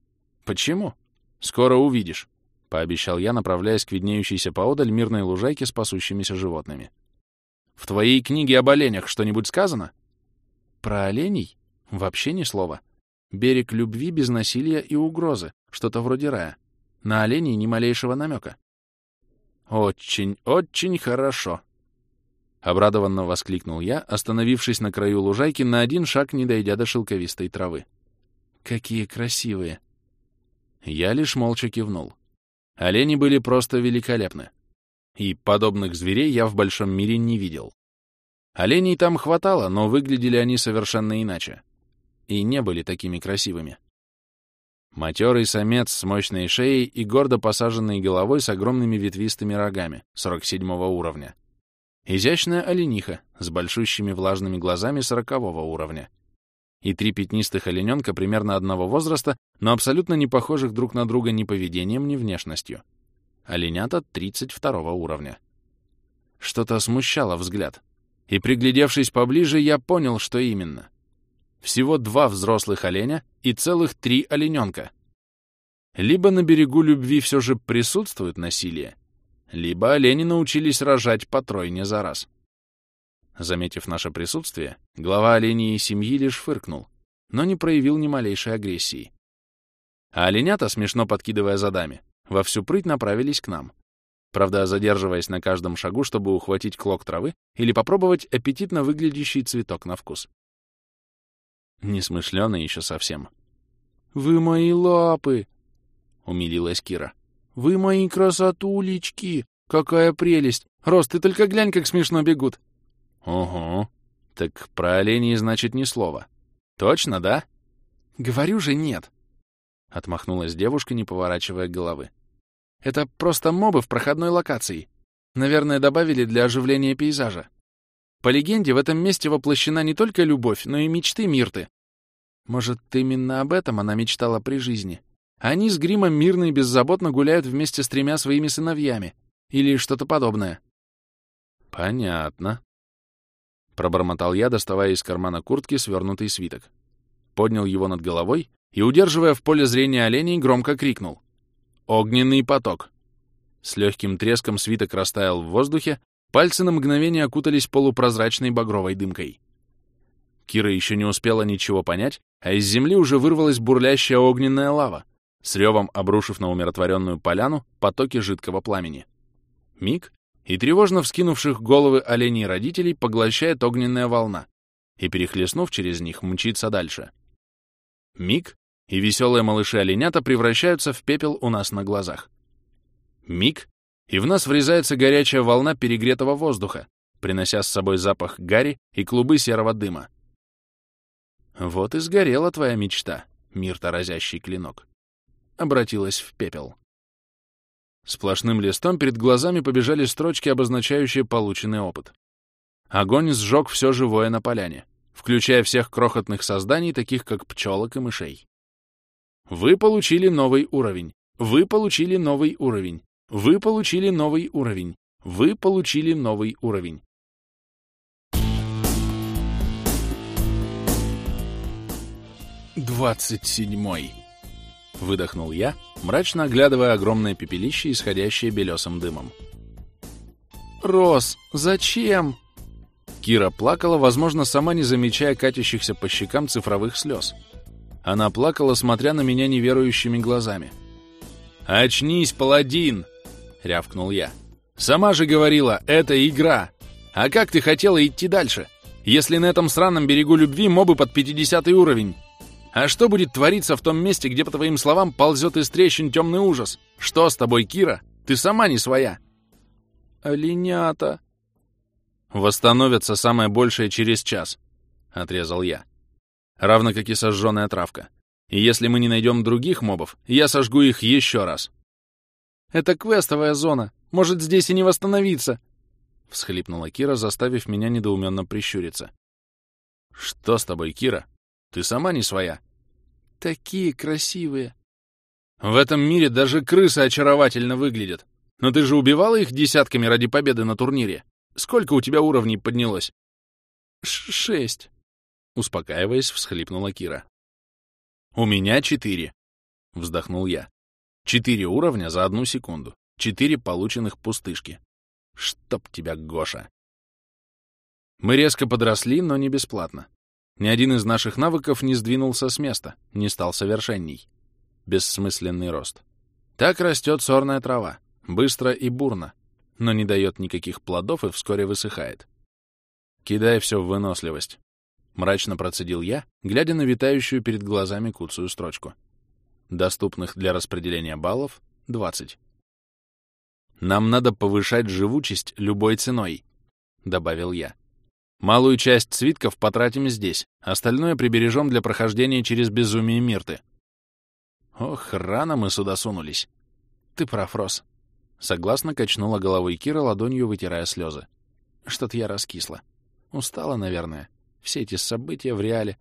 «Почему?» «Скоро увидишь», — пообещал я, направляясь к виднеющейся поодаль мирной лужайке с пасущимися животными. В твоей книге об оленях что-нибудь сказано? Про оленей? Вообще ни слова. Берег любви без насилия и угрозы, что-то вроде рая. На оленей ни малейшего намека. Очень, очень хорошо. Обрадованно воскликнул я, остановившись на краю лужайки, на один шаг не дойдя до шелковистой травы. Какие красивые! Я лишь молча кивнул. Олени были просто великолепны и подобных зверей я в большом мире не видел. Оленей там хватало, но выглядели они совершенно иначе. И не были такими красивыми. Матерый самец с мощной шеей и гордо посаженной головой с огромными ветвистыми рогами 47 уровня. Изящная олениха с большущими влажными глазами 40 уровня. И три пятнистых олененка примерно одного возраста, но абсолютно не похожих друг на друга ни поведением, ни внешностью оленята 32 уровня. Что-то смущало взгляд, и, приглядевшись поближе, я понял, что именно. Всего два взрослых оленя и целых три олененка. Либо на берегу любви все же присутствует насилие, либо олени научились рожать по тройне за раз. Заметив наше присутствие, глава оленей семьи лишь фыркнул, но не проявил ни малейшей агрессии. А оленята, смешно подкидывая задами, во всю прыть направились к нам. Правда, задерживаясь на каждом шагу, чтобы ухватить клок травы или попробовать аппетитно выглядящий цветок на вкус. Несмышленый еще совсем. «Вы мои лапы!» — умилилась Кира. «Вы мои красотулечки! Какая прелесть! Рост, ты только глянь, как смешно бегут!» «Ого! Так про оленей, значит, ни слова. Точно, да?» «Говорю же, нет!» — отмахнулась девушка, не поворачивая головы. Это просто мобы в проходной локации. Наверное, добавили для оживления пейзажа. По легенде, в этом месте воплощена не только любовь, но и мечты Мирты. Может, именно об этом она мечтала при жизни. Они с Гримом мирно и беззаботно гуляют вместе с тремя своими сыновьями. Или что-то подобное. Понятно. Пробормотал я, доставая из кармана куртки свернутый свиток. Поднял его над головой и, удерживая в поле зрения оленей, громко крикнул. Огненный поток. С легким треском свиток растаял в воздухе, пальцы на мгновение окутались полупрозрачной багровой дымкой. Кира еще не успела ничего понять, а из земли уже вырвалась бурлящая огненная лава, с ревом обрушив на умиротворенную поляну потоки жидкого пламени. Миг, и тревожно вскинувших головы оленей родителей поглощает огненная волна, и, перехлестнув через них, мчится дальше. Миг, и веселые малыши-оленята превращаются в пепел у нас на глазах. Миг, и в нас врезается горячая волна перегретого воздуха, принося с собой запах гари и клубы серого дыма. Вот и сгорела твоя мечта, мир-то разящий клинок. Обратилась в пепел. Сплошным листом перед глазами побежали строчки, обозначающие полученный опыт. Огонь сжег все живое на поляне, включая всех крохотных созданий, таких как пчелок и мышей. Вы получили новый уровень. Вы получили новый уровень. Вы получили новый уровень. Вы получили новый уровень. «Двадцать седьмой!» — выдохнул я, мрачно оглядывая огромное пепелище, исходящее белесым дымом. «Рос, зачем?» Кира плакала, возможно, сама не замечая катящихся по щекам цифровых слез. Она плакала, смотря на меня неверующими глазами. «Очнись, паладин!» — рявкнул я. «Сама же говорила, это игра! А как ты хотела идти дальше, если на этом сраном берегу любви мобы под 50 уровень? А что будет твориться в том месте, где, по твоим словам, ползет из трещин темный ужас? Что с тобой, Кира? Ты сама не своя. Оленята. Восстановятся самое большее через час, — отрезал я. Равно как и сожженная травка. И если мы не найдем других мобов, я сожгу их еще раз. Это квестовая зона. Может, здесь и не восстановиться. Всхлипнула Кира, заставив меня недоуменно прищуриться. Что с тобой, Кира? Ты сама не своя. Такие красивые. В этом мире даже крысы очаровательно выглядят. Но ты же убивала их десятками ради победы на турнире. Сколько у тебя уровней поднялось? Ш шесть. Успокаиваясь, всхлипнула Кира. У меня четыре. Вздохнул я. Четыре уровня за одну секунду. Четыре полученных пустышки. Чтоб тебя, Гоша. Мы резко подросли, но не бесплатно. Ни один из наших навыков не сдвинулся с места, не стал совершенней. Бессмысленный рост. Так растет сорная трава, быстро и бурно, но не дает никаких плодов и вскоре высыхает. Кидай все в выносливость. Мрачно процедил я, глядя на витающую перед глазами куцую строчку. Доступных для распределения баллов — 20. «Нам надо повышать живучесть любой ценой», — добавил я. Малую часть свитков потратим здесь, остальное прибережем для прохождения через безумие Мирты. Ох, рано мы сюда сунулись. Ты прав, Рос. Согласно качнула головой Кира, ладонью вытирая слезы. Что-то я раскисла. Устала, наверное. Все эти события в реале.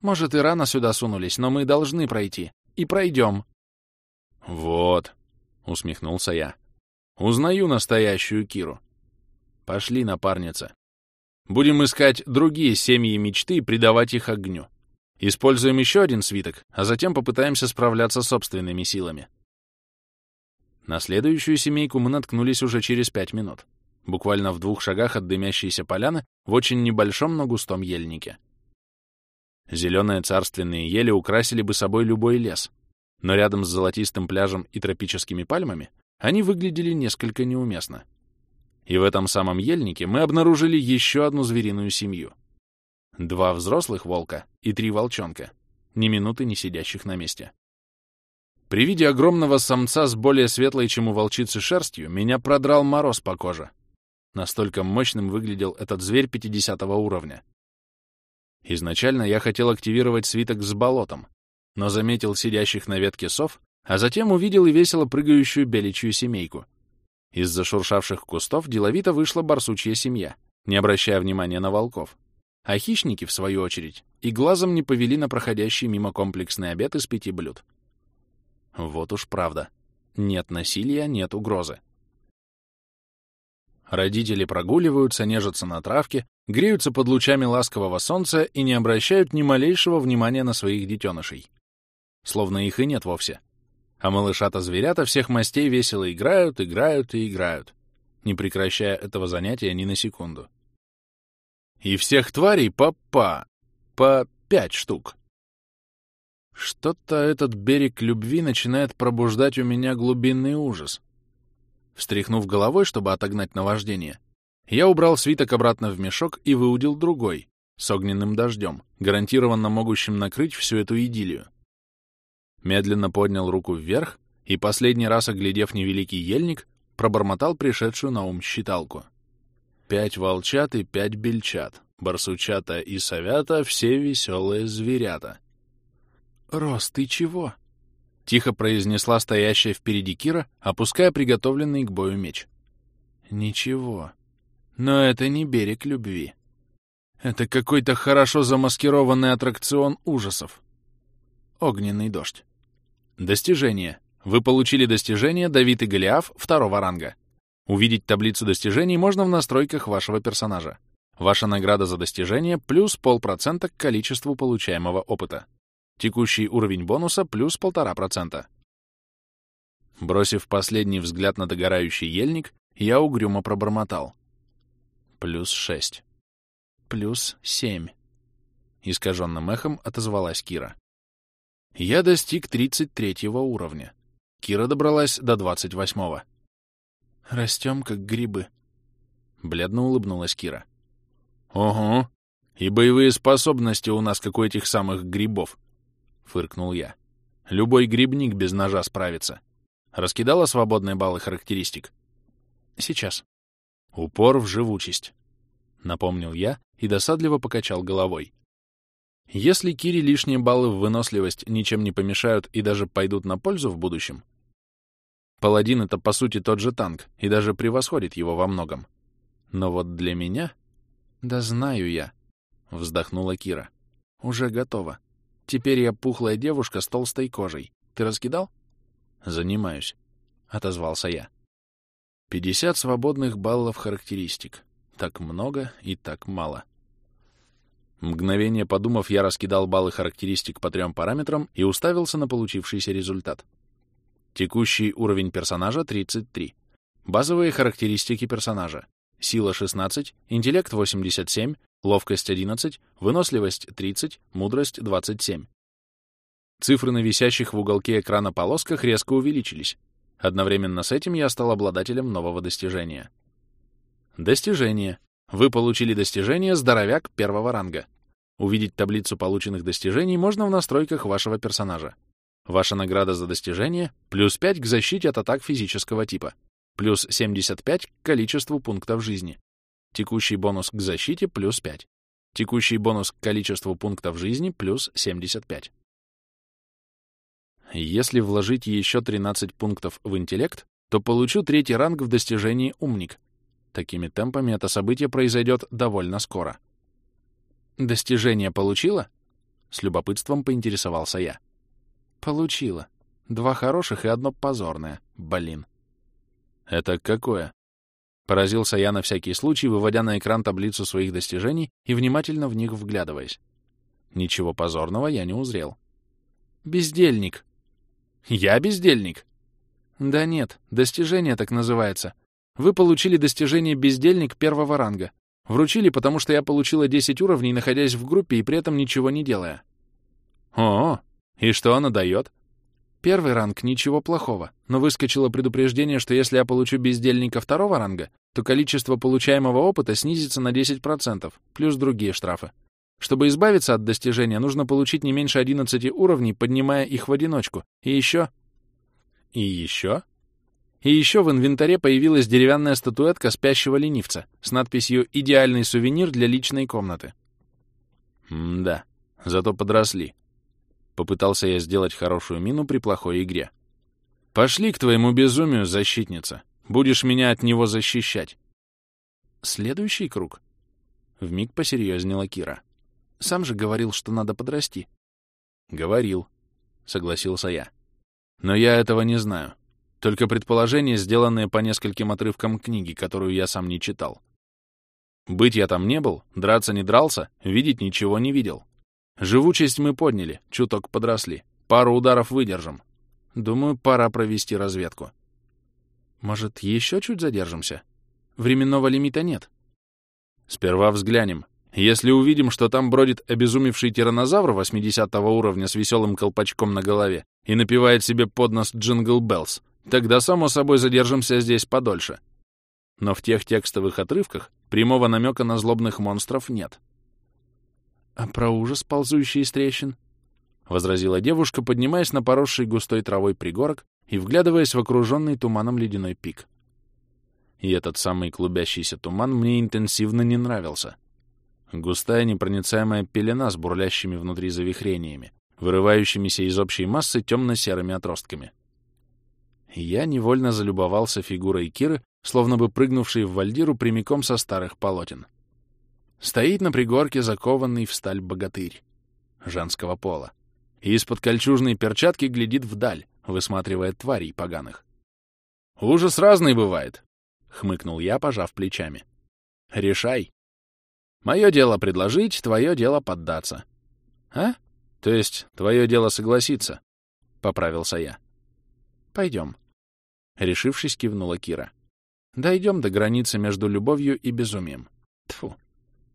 Может, и рано сюда сунулись, но мы должны пройти. И пройдем. Вот, усмехнулся я. Узнаю настоящую Киру. Пошли, напарница. Будем искать другие семьи мечты и придавать их огню. Используем еще один свиток, а затем попытаемся справляться собственными силами. На следующую семейку мы наткнулись уже через пять минут. Буквально в двух шагах от дымящейся поляны в очень небольшом, но густом ельнике. Зеленые царственные ели украсили бы собой любой лес, но рядом с золотистым пляжем и тропическими пальмами они выглядели несколько неуместно. И в этом самом ельнике мы обнаружили еще одну звериную семью. Два взрослых волка и три волчонка, ни минуты не сидящих на месте. При виде огромного самца с более светлой, чем у волчицы шерстью, меня продрал мороз по коже. Настолько мощным выглядел этот зверь 50 уровня. Изначально я хотел активировать свиток с болотом, но заметил сидящих на ветке сов, а затем увидел и весело прыгающую беличью семейку — из-за шуршавших кустов деловито вышла барсучья семья, не обращая внимания на волков. А хищники, в свою очередь, и глазом не повели на проходящий мимо комплексный обед из пяти блюд. Вот уж правда. Нет насилия, нет угрозы. Родители прогуливаются, нежатся на травке, греются под лучами ласкового солнца и не обращают ни малейшего внимания на своих детенышей. Словно их и нет вовсе. А малышата-зверята всех мастей весело играют, играют и играют, не прекращая этого занятия ни на секунду. И всех тварей по па, по пять штук. Что-то этот берег любви начинает пробуждать у меня глубинный ужас. Встряхнув головой, чтобы отогнать наваждение, я убрал свиток обратно в мешок и выудил другой, с огненным дождем, гарантированно могущим накрыть всю эту идиллию медленно поднял руку вверх и, последний раз оглядев невеликий ельник, пробормотал пришедшую на ум считалку. Пять волчат и пять бельчат, барсучата и совята — все веселые зверята. «Рос, ты чего?» — тихо произнесла стоящая впереди Кира, опуская приготовленный к бою меч. «Ничего. Но это не берег любви. Это какой-то хорошо замаскированный аттракцион ужасов. Огненный дождь. Достижение. Вы получили достижение Давид и Голиаф второго ранга. Увидеть таблицу достижений можно в настройках вашего персонажа. Ваша награда за достижение плюс полпроцента к количеству получаемого опыта. Текущий уровень бонуса плюс полтора процента. Бросив последний взгляд на догорающий ельник, я угрюмо пробормотал. Плюс шесть. Плюс семь. Искаженным эхом отозвалась Кира. Я достиг 33 уровня. Кира добралась до 28-го. Растем, как грибы. Бледно улыбнулась Кира. Ого, и боевые способности у нас, как у этих самых грибов. — фыркнул я. «Любой грибник без ножа справится. Раскидала свободные баллы характеристик?» «Сейчас». «Упор в живучесть», — напомнил я и досадливо покачал головой. «Если Кире лишние баллы в выносливость ничем не помешают и даже пойдут на пользу в будущем, Паладин — это, по сути, тот же танк и даже превосходит его во многом. Но вот для меня... Да знаю я, — вздохнула Кира. Уже готово. Теперь я пухлая девушка с толстой кожей. Ты раскидал? Занимаюсь, — отозвался я. Пятьдесят свободных баллов характеристик. Так много и так мало. Мгновение подумав, я раскидал баллы характеристик по трем параметрам и уставился на получившийся результат. Текущий уровень персонажа — 33. Базовые характеристики персонажа. Сила — 16, интеллект — 87, ловкость — 11, выносливость — 30, мудрость — 27. Цифры на висящих в уголке экрана полосках резко увеличились. Одновременно с этим я стал обладателем нового достижения. Достижение. Вы получили достижение «Здоровяк» первого ранга. Увидеть таблицу полученных достижений можно в настройках вашего персонажа. Ваша награда за достижение — плюс 5 к защите от атак физического типа, плюс 75 к количеству пунктов жизни. Текущий бонус к защите — плюс 5. Текущий бонус к количеству пунктов жизни — плюс 75. Если вложить еще 13 пунктов в интеллект, то получу третий ранг в достижении «Умник». Такими темпами это событие произойдет довольно скоро. «Достижение получила?» — с любопытством поинтересовался я. Получила. Два хороших и одно позорное. Блин. Это какое? Поразился я на всякий случай, выводя на экран таблицу своих достижений и внимательно в них вглядываясь. Ничего позорного я не узрел. Бездельник. Я бездельник? Да нет, достижение так называется. Вы получили достижение бездельник первого ранга. Вручили, потому что я получила 10 уровней, находясь в группе и при этом ничего не делая. О, и что она дает? Первый ранг — ничего плохого, но выскочило предупреждение, что если я получу бездельника второго ранга, то количество получаемого опыта снизится на 10%, плюс другие штрафы. Чтобы избавиться от достижения, нужно получить не меньше 11 уровней, поднимая их в одиночку. И еще... И еще? И еще в инвентаре появилась деревянная статуэтка спящего ленивца с надписью «Идеальный сувенир для личной комнаты». М-да, зато подросли. Попытался я сделать хорошую мину при плохой игре. «Пошли к твоему безумию, защитница. Будешь меня от него защищать». «Следующий круг?» Вмиг посерьезнела Кира. «Сам же говорил, что надо подрасти». «Говорил», — согласился я. «Но я этого не знаю. Только предположения, сделанные по нескольким отрывкам книги, которую я сам не читал. Быть я там не был, драться не дрался, видеть ничего не видел. Живучесть мы подняли, чуток подросли. Пару ударов выдержим. Думаю, пора провести разведку. Может, еще чуть задержимся? Временного лимита нет. Сперва взглянем. Если увидим, что там бродит обезумевший тираннозавр 80 уровня с веселым колпачком на голове и напевает себе под нос «Jingle Bells», тогда, само собой, задержимся здесь подольше. Но в тех текстовых отрывках прямого намека на злобных монстров нет. «А про ужас, ползущий из трещин?» — возразила девушка, поднимаясь на поросший густой травой пригорок и вглядываясь в окруженный туманом ледяной пик. И этот самый клубящийся туман мне интенсивно не нравился. Густая непроницаемая пелена с бурлящими внутри завихрениями, вырывающимися из общей массы темно-серыми отростками. Я невольно залюбовался фигурой Киры, словно бы прыгнувшей в вальдиру прямиком со старых полотен. Стоит на пригорке закованный в сталь богатырь женского пола и из-под кольчужной перчатки глядит вдаль, высматривая тварей поганых. «Ужас разный бывает», — хмыкнул я, пожав плечами. «Решай. Мое дело предложить, твое дело поддаться». «А? То есть твое дело согласиться?» — поправился я. «Пойдем», — решившись, кивнула Кира. «Дойдем до границы между любовью и безумием. Тфу.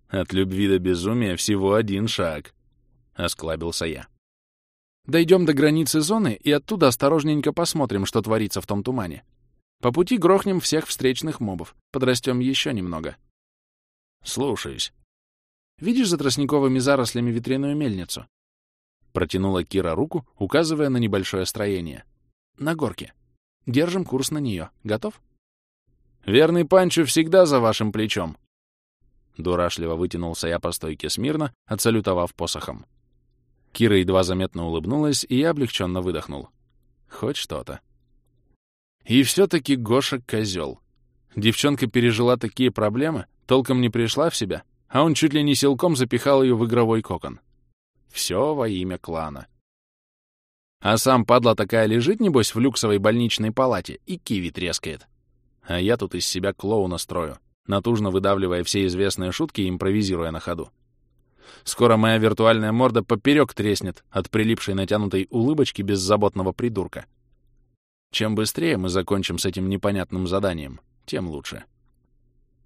От любви до безумия всего один шаг, — осклабился я. Дойдем до границы зоны и оттуда осторожненько посмотрим, что творится в том тумане. По пути грохнем всех встречных мобов, подрастем еще немного. Слушаюсь. Видишь за тростниковыми зарослями ветряную мельницу? Протянула Кира руку, указывая на небольшое строение. На горке. Держим курс на нее. Готов? Верный Панчо всегда за вашим плечом. Дурашливо вытянулся я по стойке смирно, отсалютовав посохом. Кира едва заметно улыбнулась, и я облегченно выдохнул. Хоть что-то. И все-таки Гоша — козел. Девчонка пережила такие проблемы, толком не пришла в себя, а он чуть ли не силком запихал ее в игровой кокон. Все во имя клана. А сам падла такая лежит, небось, в люксовой больничной палате и киви трескает. А я тут из себя клоуна строю, натужно выдавливая все известные шутки и импровизируя на ходу. Скоро моя виртуальная морда поперек треснет от прилипшей натянутой улыбочки беззаботного придурка. Чем быстрее мы закончим с этим непонятным заданием, тем лучше.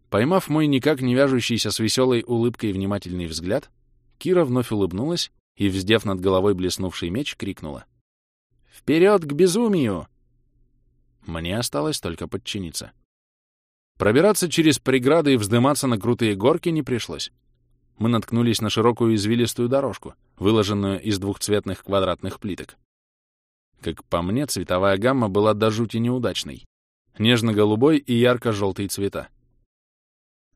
Поймав мой никак не вяжущийся с веселой улыбкой внимательный взгляд, Кира вновь улыбнулась и, вздев над головой блеснувший меч, крикнула. «Вперед к безумию!» Мне осталось только подчиниться. Пробираться через преграды и вздыматься на крутые горки не пришлось. Мы наткнулись на широкую извилистую дорожку, выложенную из двухцветных квадратных плиток. Как по мне, цветовая гамма была до жути неудачной. Нежно-голубой и ярко-желтый цвета.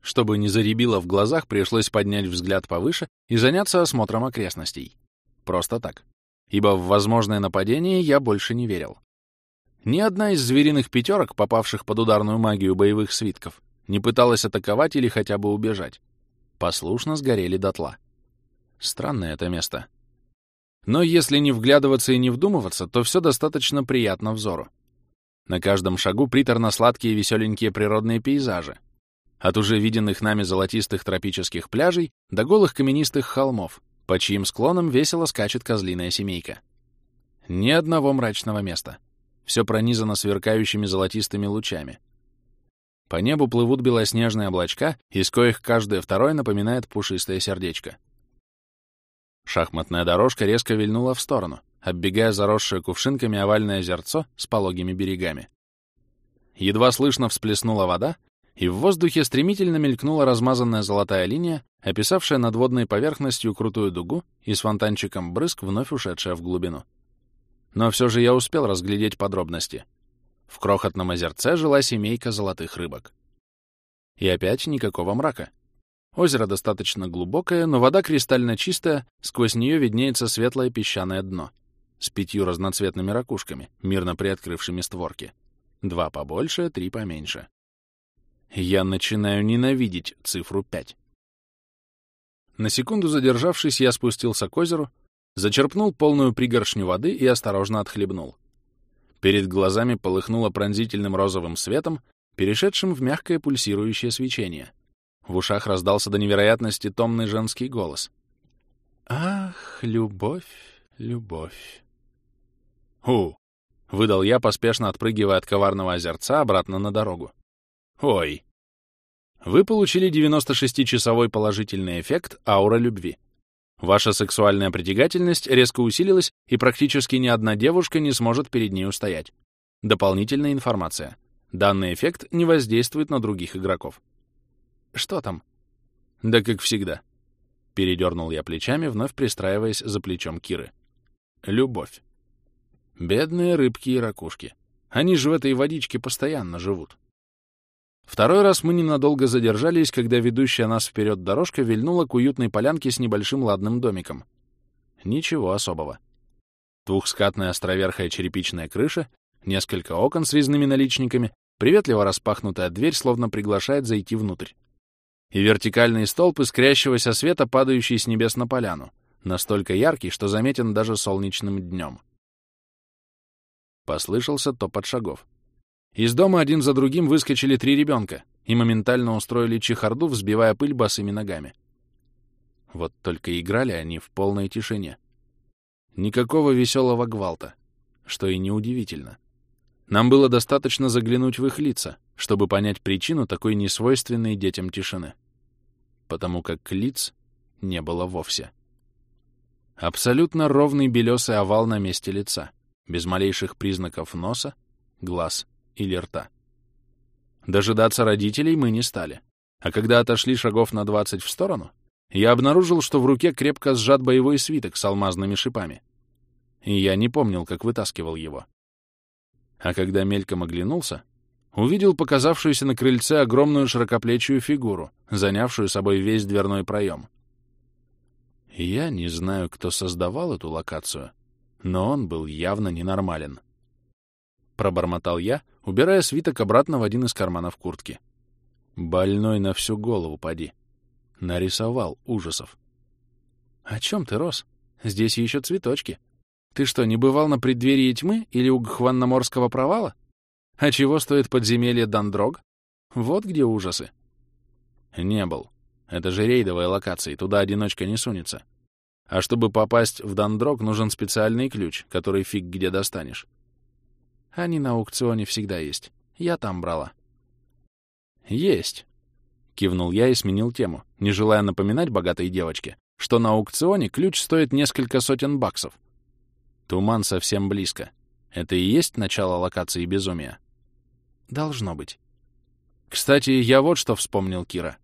Чтобы не заребило в глазах, пришлось поднять взгляд повыше и заняться осмотром окрестностей. Просто так. Ибо в возможное нападение я больше не верил. Ни одна из звериных пятерок, попавших под ударную магию боевых свитков, не пыталась атаковать или хотя бы убежать. Послушно сгорели дотла. Странное это место. Но если не вглядываться и не вдумываться, то все достаточно приятно взору. На каждом шагу приторно-сладкие веселенькие природные пейзажи, от уже виденных нами золотистых тропических пляжей до голых каменистых холмов, по чьим склонам весело скачет козлиная семейка. Ни одного мрачного места. Все пронизано сверкающими золотистыми лучами. По небу плывут белоснежные облачка, из коих каждое второе напоминает пушистое сердечко. Шахматная дорожка резко вильнула в сторону, оббегая заросшее кувшинками овальное озерцо с пологими берегами. Едва слышно всплеснула вода, и в воздухе стремительно мелькнула размазанная золотая линия, описавшая над водной поверхностью крутую дугу и с фонтанчиком брызг, вновь ушедшая в глубину. Но все же я успел разглядеть подробности. В крохотном озерце жила семейка золотых рыбок. И опять никакого мрака. Озеро достаточно глубокое, но вода кристально чистая, сквозь нее виднеется светлое песчаное дно с пятью разноцветными ракушками, мирно приоткрывшими створки. Два побольше, три поменьше. Я начинаю ненавидеть цифру 5. На секунду задержавшись, я спустился к озеру, зачерпнул полную пригоршню воды и осторожно отхлебнул. Перед глазами полыхнуло пронзительным розовым светом, перешедшим в мягкое пульсирующее свечение. В ушах раздался до невероятности томный женский голос. «Ах, любовь, любовь!» «У!» — выдал я, поспешно отпрыгивая от коварного озерца обратно на дорогу. Ой. Вы получили 96-часовой положительный эффект аура любви. Ваша сексуальная притягательность резко усилилась, и практически ни одна девушка не сможет перед ней устоять. Дополнительная информация. Данный эффект не воздействует на других игроков. Что там? Да как всегда. Передернул я плечами, вновь пристраиваясь за плечом Киры. Любовь. Бедные рыбки и ракушки. Они же в этой водичке постоянно живут. Второй раз мы ненадолго задержались, когда ведущая нас вперед дорожка вильнула к уютной полянке с небольшим ладным домиком. Ничего особого. Двухскатная островерхая черепичная крыша, несколько окон с резными наличниками, приветливо распахнутая дверь словно приглашает зайти внутрь. И вертикальный столб искрящегося света, падающий с небес на поляну, настолько яркий, что заметен даже солнечным днем. Послышался топот шагов. Из дома один за другим выскочили три ребенка и моментально устроили чехарду, взбивая пыль босыми ногами. Вот только играли они в полной тишине. Никакого веселого гвалта, что и неудивительно. Нам было достаточно заглянуть в их лица, чтобы понять причину такой несвойственной детям тишины. Потому как лиц не было вовсе. Абсолютно ровный белесый овал на месте лица, без малейших признаков носа, глаз или рта. Дожидаться родителей мы не стали. А когда отошли шагов на двадцать в сторону, я обнаружил, что в руке крепко сжат боевой свиток с алмазными шипами. И я не помнил, как вытаскивал его. А когда мельком оглянулся, увидел показавшуюся на крыльце огромную широкоплечью фигуру, занявшую собой весь дверной проем. Я не знаю, кто создавал эту локацию, но он был явно ненормален. Пробормотал я, убирая свиток обратно в один из карманов куртки. Больной на всю голову поди. Нарисовал ужасов. О чем ты, Рос? Здесь еще цветочки. Ты что, не бывал на преддверии тьмы или у Гхванноморского провала? А чего стоит подземелье Дандрог? Вот где ужасы. Не был. Это же рейдовая локация, туда одиночка не сунется. А чтобы попасть в Дандрог, нужен специальный ключ, который фиг где достанешь. Они на аукционе всегда есть. Я там брала. Есть. Кивнул я и сменил тему, не желая напоминать богатой девочке, что на аукционе ключ стоит несколько сотен баксов. Туман совсем близко. Это и есть начало локации безумия? Должно быть. Кстати, я вот что вспомнил, Кира.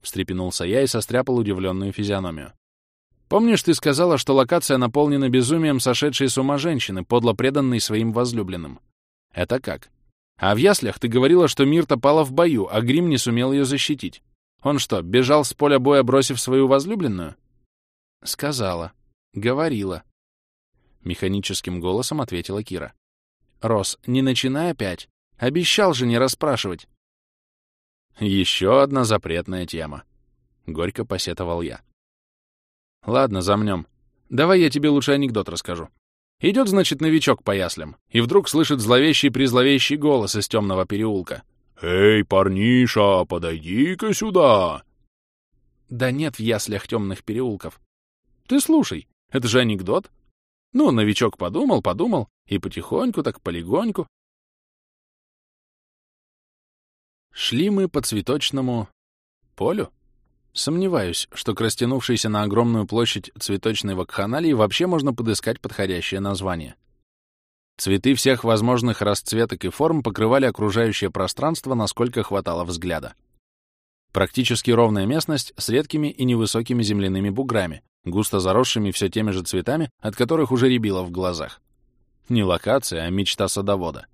Встрепенулся я и состряпал удивленную физиономию. Помнишь, ты сказала, что локация наполнена безумием сошедшей с ума женщины, подло преданной своим возлюбленным? Это как? А в яслях ты говорила, что Мирта пала в бою, а Грим не сумел ее защитить. Он что, бежал с поля боя, бросив свою возлюбленную? Сказала. Говорила. Механическим голосом ответила Кира. Рос, не начинай опять. Обещал же не расспрашивать. Еще одна запретная тема. Горько посетовал я. Ладно, замнем. Давай я тебе лучше анекдот расскажу. Идет, значит, новичок по яслям, и вдруг слышит зловещий-призловещий голос из темного переулка. «Эй, парниша, подойди-ка сюда!» Да нет в яслях темных переулков. Ты слушай, это же анекдот. Ну, новичок подумал, подумал, и потихоньку, так полегоньку. Шли мы по цветочному полю. Сомневаюсь, что к растянувшейся на огромную площадь цветочной вакханалии вообще можно подыскать подходящее название. Цветы всех возможных расцветок и форм покрывали окружающее пространство, насколько хватало взгляда. Практически ровная местность с редкими и невысокими земляными буграми, густо заросшими все теми же цветами, от которых уже рябило в глазах. Не локация, а мечта садовода.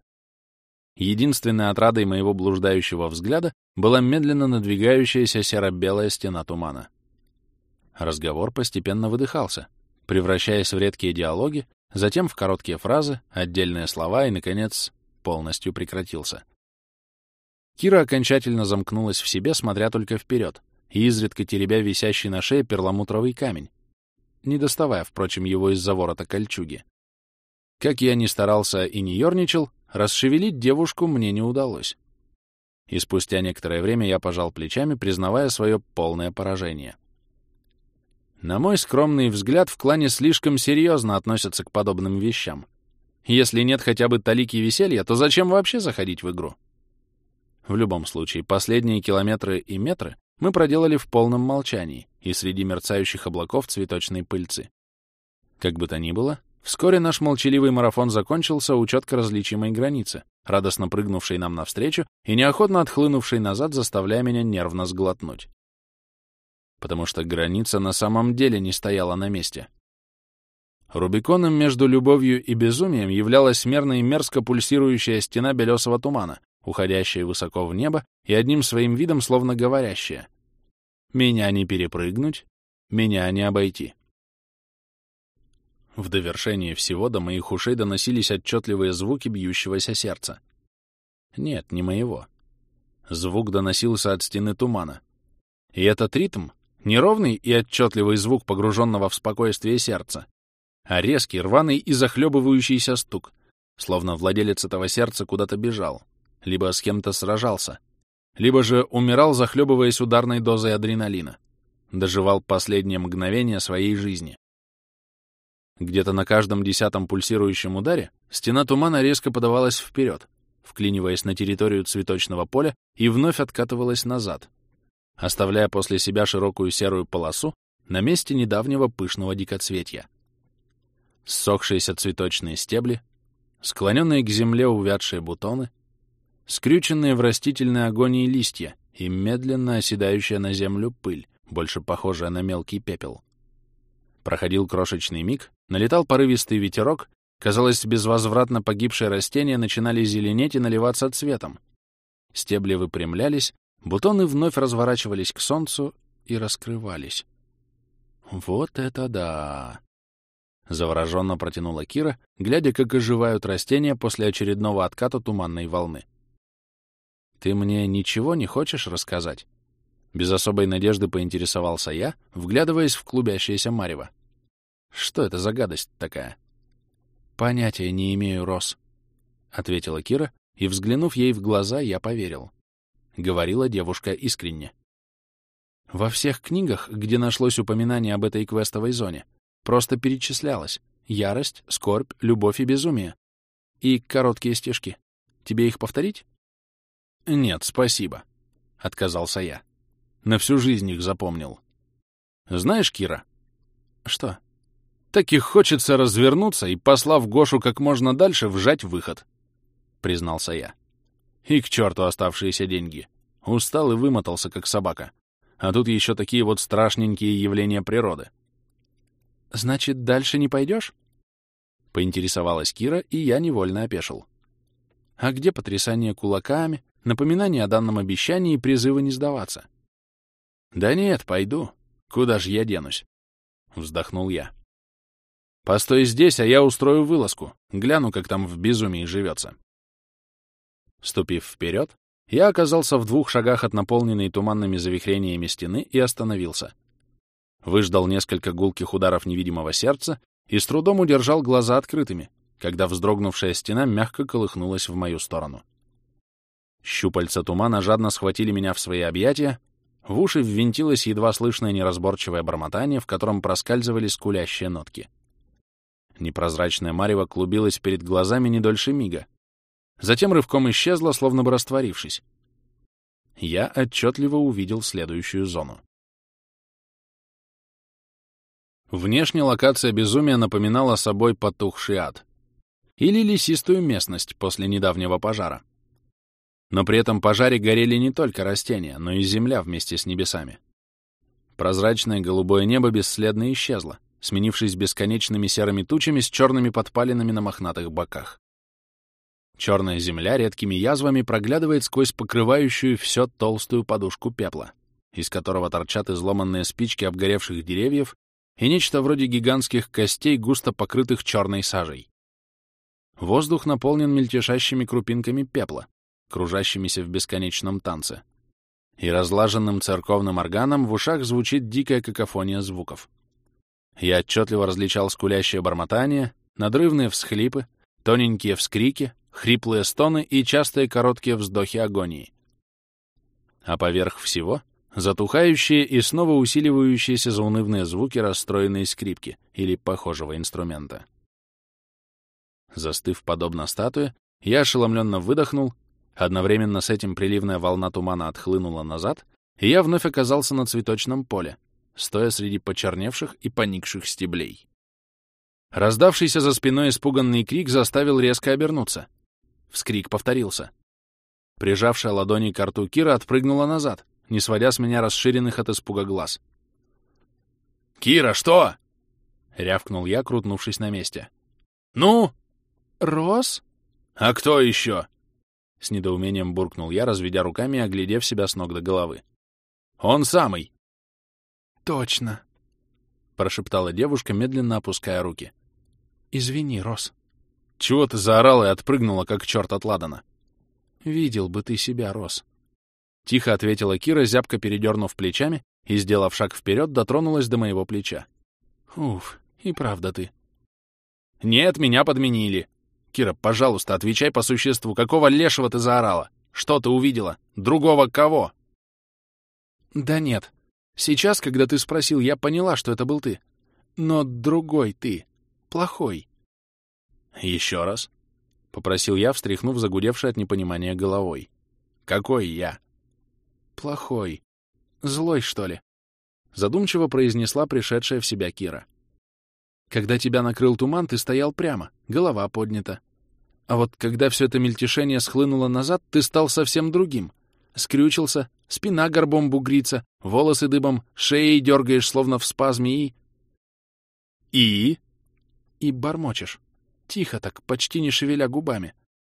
Единственной отрадой моего блуждающего взгляда была медленно надвигающаяся серо-белая стена тумана. Разговор постепенно выдыхался, превращаясь в редкие диалоги, затем в короткие фразы, отдельные слова и, наконец, полностью прекратился. Кира окончательно замкнулась в себе, смотря только вперед, и изредка теребя висящий на шее перламутровый камень, не доставая, впрочем, его из-за ворота кольчуги. Как я ни старался и не ерничал, расшевелить девушку мне не удалось. И спустя некоторое время я пожал плечами, признавая свое полное поражение. На мой скромный взгляд, в клане слишком серьезно относятся к подобным вещам. Если нет хотя бы талики веселья, то зачем вообще заходить в игру? В любом случае, последние километры и метры мы проделали в полном молчании и среди мерцающих облаков цветочной пыльцы. Как бы то ни было, Вскоре наш молчаливый марафон закончился у четко различимой границы, радостно прыгнувшей нам навстречу и неохотно отхлынувшей назад, заставляя меня нервно сглотнуть. Потому что граница на самом деле не стояла на месте. Рубиконом между любовью и безумием являлась мерно и мерзко пульсирующая стена белесого тумана, уходящая высоко в небо и одним своим видом словно говорящая «Меня не перепрыгнуть, меня не обойти». В довершение всего до моих ушей доносились отчетливые звуки бьющегося сердца. Нет, не моего. Звук доносился от стены тумана. И этот ритм — неровный и отчетливый звук погруженного в спокойствие сердца, а резкий, рваный и захлебывающийся стук, словно владелец этого сердца куда-то бежал, либо с кем-то сражался, либо же умирал, захлебываясь ударной дозой адреналина, доживал последнее мгновение своей жизни. Где-то на каждом десятом пульсирующем ударе стена тумана резко подавалась вперед, вклиниваясь на территорию цветочного поля и вновь откатывалась назад, оставляя после себя широкую серую полосу на месте недавнего пышного дикоцветья. Ссохшиеся цветочные стебли, склоненные к земле увядшие бутоны, скрюченные в растительной агонии листья и медленно оседающая на землю пыль, больше похожее на мелкий пепел. Проходил крошечный миг, налетал порывистый ветерок, казалось, безвозвратно погибшие растения начинали зеленеть и наливаться цветом. Стебли выпрямлялись, бутоны вновь разворачивались к солнцу и раскрывались. Вот это да! Завороженно протянула Кира, глядя, как оживают растения после очередного отката туманной волны. «Ты мне ничего не хочешь рассказать?» Без особой надежды поинтересовался я, вглядываясь в клубящееся марево. «Что это за гадость такая?» «Понятия не имею, Рос», — ответила Кира, и, взглянув ей в глаза, я поверил. Говорила девушка искренне. Во всех книгах, где нашлось упоминание об этой квестовой зоне, просто перечислялось ярость, скорбь, любовь и безумие. И короткие стишки. Тебе их повторить? Нет, спасибо, — отказался я. На всю жизнь их запомнил. Знаешь, Кира? Что? Так и хочется развернуться и, послав Гошу как можно дальше, вжать выход, — признался я. И к черту оставшиеся деньги. Устал и вымотался, как собака. А тут еще такие вот страшненькие явления природы. «Значит, дальше не пойдешь?» Поинтересовалась Кира, и я невольно опешил. «А где потрясание кулаками, напоминание о данном обещании и призывы не сдаваться?» «Да нет, пойду. Куда же я денусь?» Вздохнул я. «Постой здесь, а я устрою вылазку. Гляну, как там в безумии живется». Ступив вперед, я оказался в двух шагах от наполненной туманными завихрениями стены и остановился. Выждал несколько гулких ударов невидимого сердца и с трудом удержал глаза открытыми, когда вздрогнувшая стена мягко колыхнулась в мою сторону. Щупальца тумана жадно схватили меня в свои объятия, в уши ввинтилось едва слышное неразборчивое бормотание, в котором проскальзывали скулящие нотки. Непрозрачная марево клубилась перед глазами не дольше мига. Затем рывком исчезла, словно бы растворившись. Я отчетливо увидел следующую зону. Внешне локация безумия напоминала собой потухший ад. Или лесистую местность после недавнего пожара. Но при этом пожаре горели не только растения, но и земля вместе с небесами. Прозрачное голубое небо бесследно исчезло, сменившись бесконечными серыми тучами с черными подпалинами на мохнатых боках. Черная земля редкими язвами проглядывает сквозь покрывающую все толстую подушку пепла, из которого торчат изломанные спички обгоревших деревьев и нечто вроде гигантских костей, густо покрытых черной сажей. Воздух наполнен мельтешащими крупинками пепла, кружащимися в бесконечном танце. И разлаженным церковным органом в ушах звучит дикая какофония звуков. Я отчетливо различал скулящее бормотание, надрывные всхлипы, тоненькие вскрики, хриплые стоны и частые короткие вздохи агонии. А поверх всего — затухающие и снова усиливающиеся заунывные звуки расстроенной скрипки или похожего инструмента. Застыв подобно статуе, я ошеломленно выдохнул Одновременно с этим приливная волна тумана отхлынула назад, и я вновь оказался на цветочном поле, стоя среди почерневших и поникших стеблей. Раздавшийся за спиной испуганный крик заставил резко обернуться. Вскрик повторился. Прижавшая ладони к рту Кира отпрыгнула назад, не сводя с меня расширенных от испуга глаз. «Кира, что?» — рявкнул я, крутнувшись на месте. «Ну?» «Рос?» «А кто еще?» С недоумением буркнул я, разведя руками и оглядев себя с ног до головы. «Он самый!» «Точно!» — прошептала девушка, медленно опуская руки. «Извини, Рос». «Чего ты заорала и отпрыгнула, как черт от Ладана?» «Видел бы ты себя, Рос». Тихо ответила Кира, зябко передернув плечами и, сделав шаг вперед, дотронулась до моего плеча. «Уф, и правда ты». «Нет, меня подменили!» Кира, пожалуйста, отвечай по существу. Какого лешего ты заорала? Что ты увидела? Другого кого? Да нет. Сейчас, когда ты спросил, я поняла, что это был ты. Но другой ты. Плохой. Еще раз. Попросил я, встряхнув загудевший от непонимания головой. Какой я? Плохой. Злой, что ли? Задумчиво произнесла пришедшая в себя Кира. Когда тебя накрыл туман, ты стоял прямо, голова поднята. А вот когда все это мельтешение схлынуло назад, ты стал совсем другим. Скрючился, Спина горбом бугрится, волосы дыбом, шеей дергаешь, словно в спазме и... И? И бормочешь. Тихо так, почти не шевеля губами.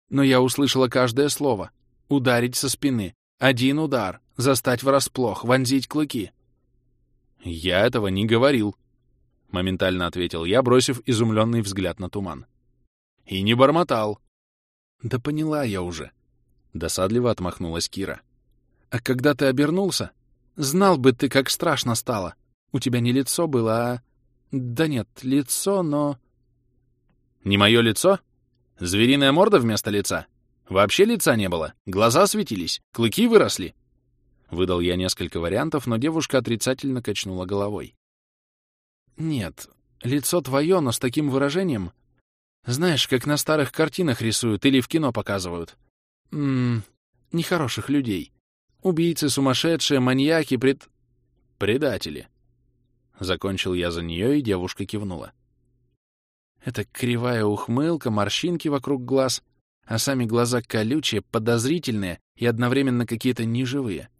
Но я услышала каждое слово. Ударить со спины. Один удар. Застать врасплох. Вонзить клыки. Я этого не говорил. Моментально ответил я, бросив изумленный взгляд на туман. И не бормотал. Да поняла я уже. Досадливо отмахнулась Кира. А когда ты обернулся, знал бы ты, как страшно стало. У тебя не лицо было, а... Да нет, лицо, но... Не мое лицо? Звериная морда вместо лица? Вообще лица не было? Глаза светились? Клыки выросли? Выдал я несколько вариантов, но девушка отрицательно качнула головой. Нет, лицо твое, но с таким выражением. Знаешь, как на старых картинах рисуют или в кино показывают. Ммм, нехороших людей. Убийцы, сумасшедшие, маньяки, пред... Предатели. Закончил я за нее, и девушка кивнула. Это кривая ухмылка, морщинки вокруг глаз, а сами глаза колючие, подозрительные и одновременно какие-то неживые.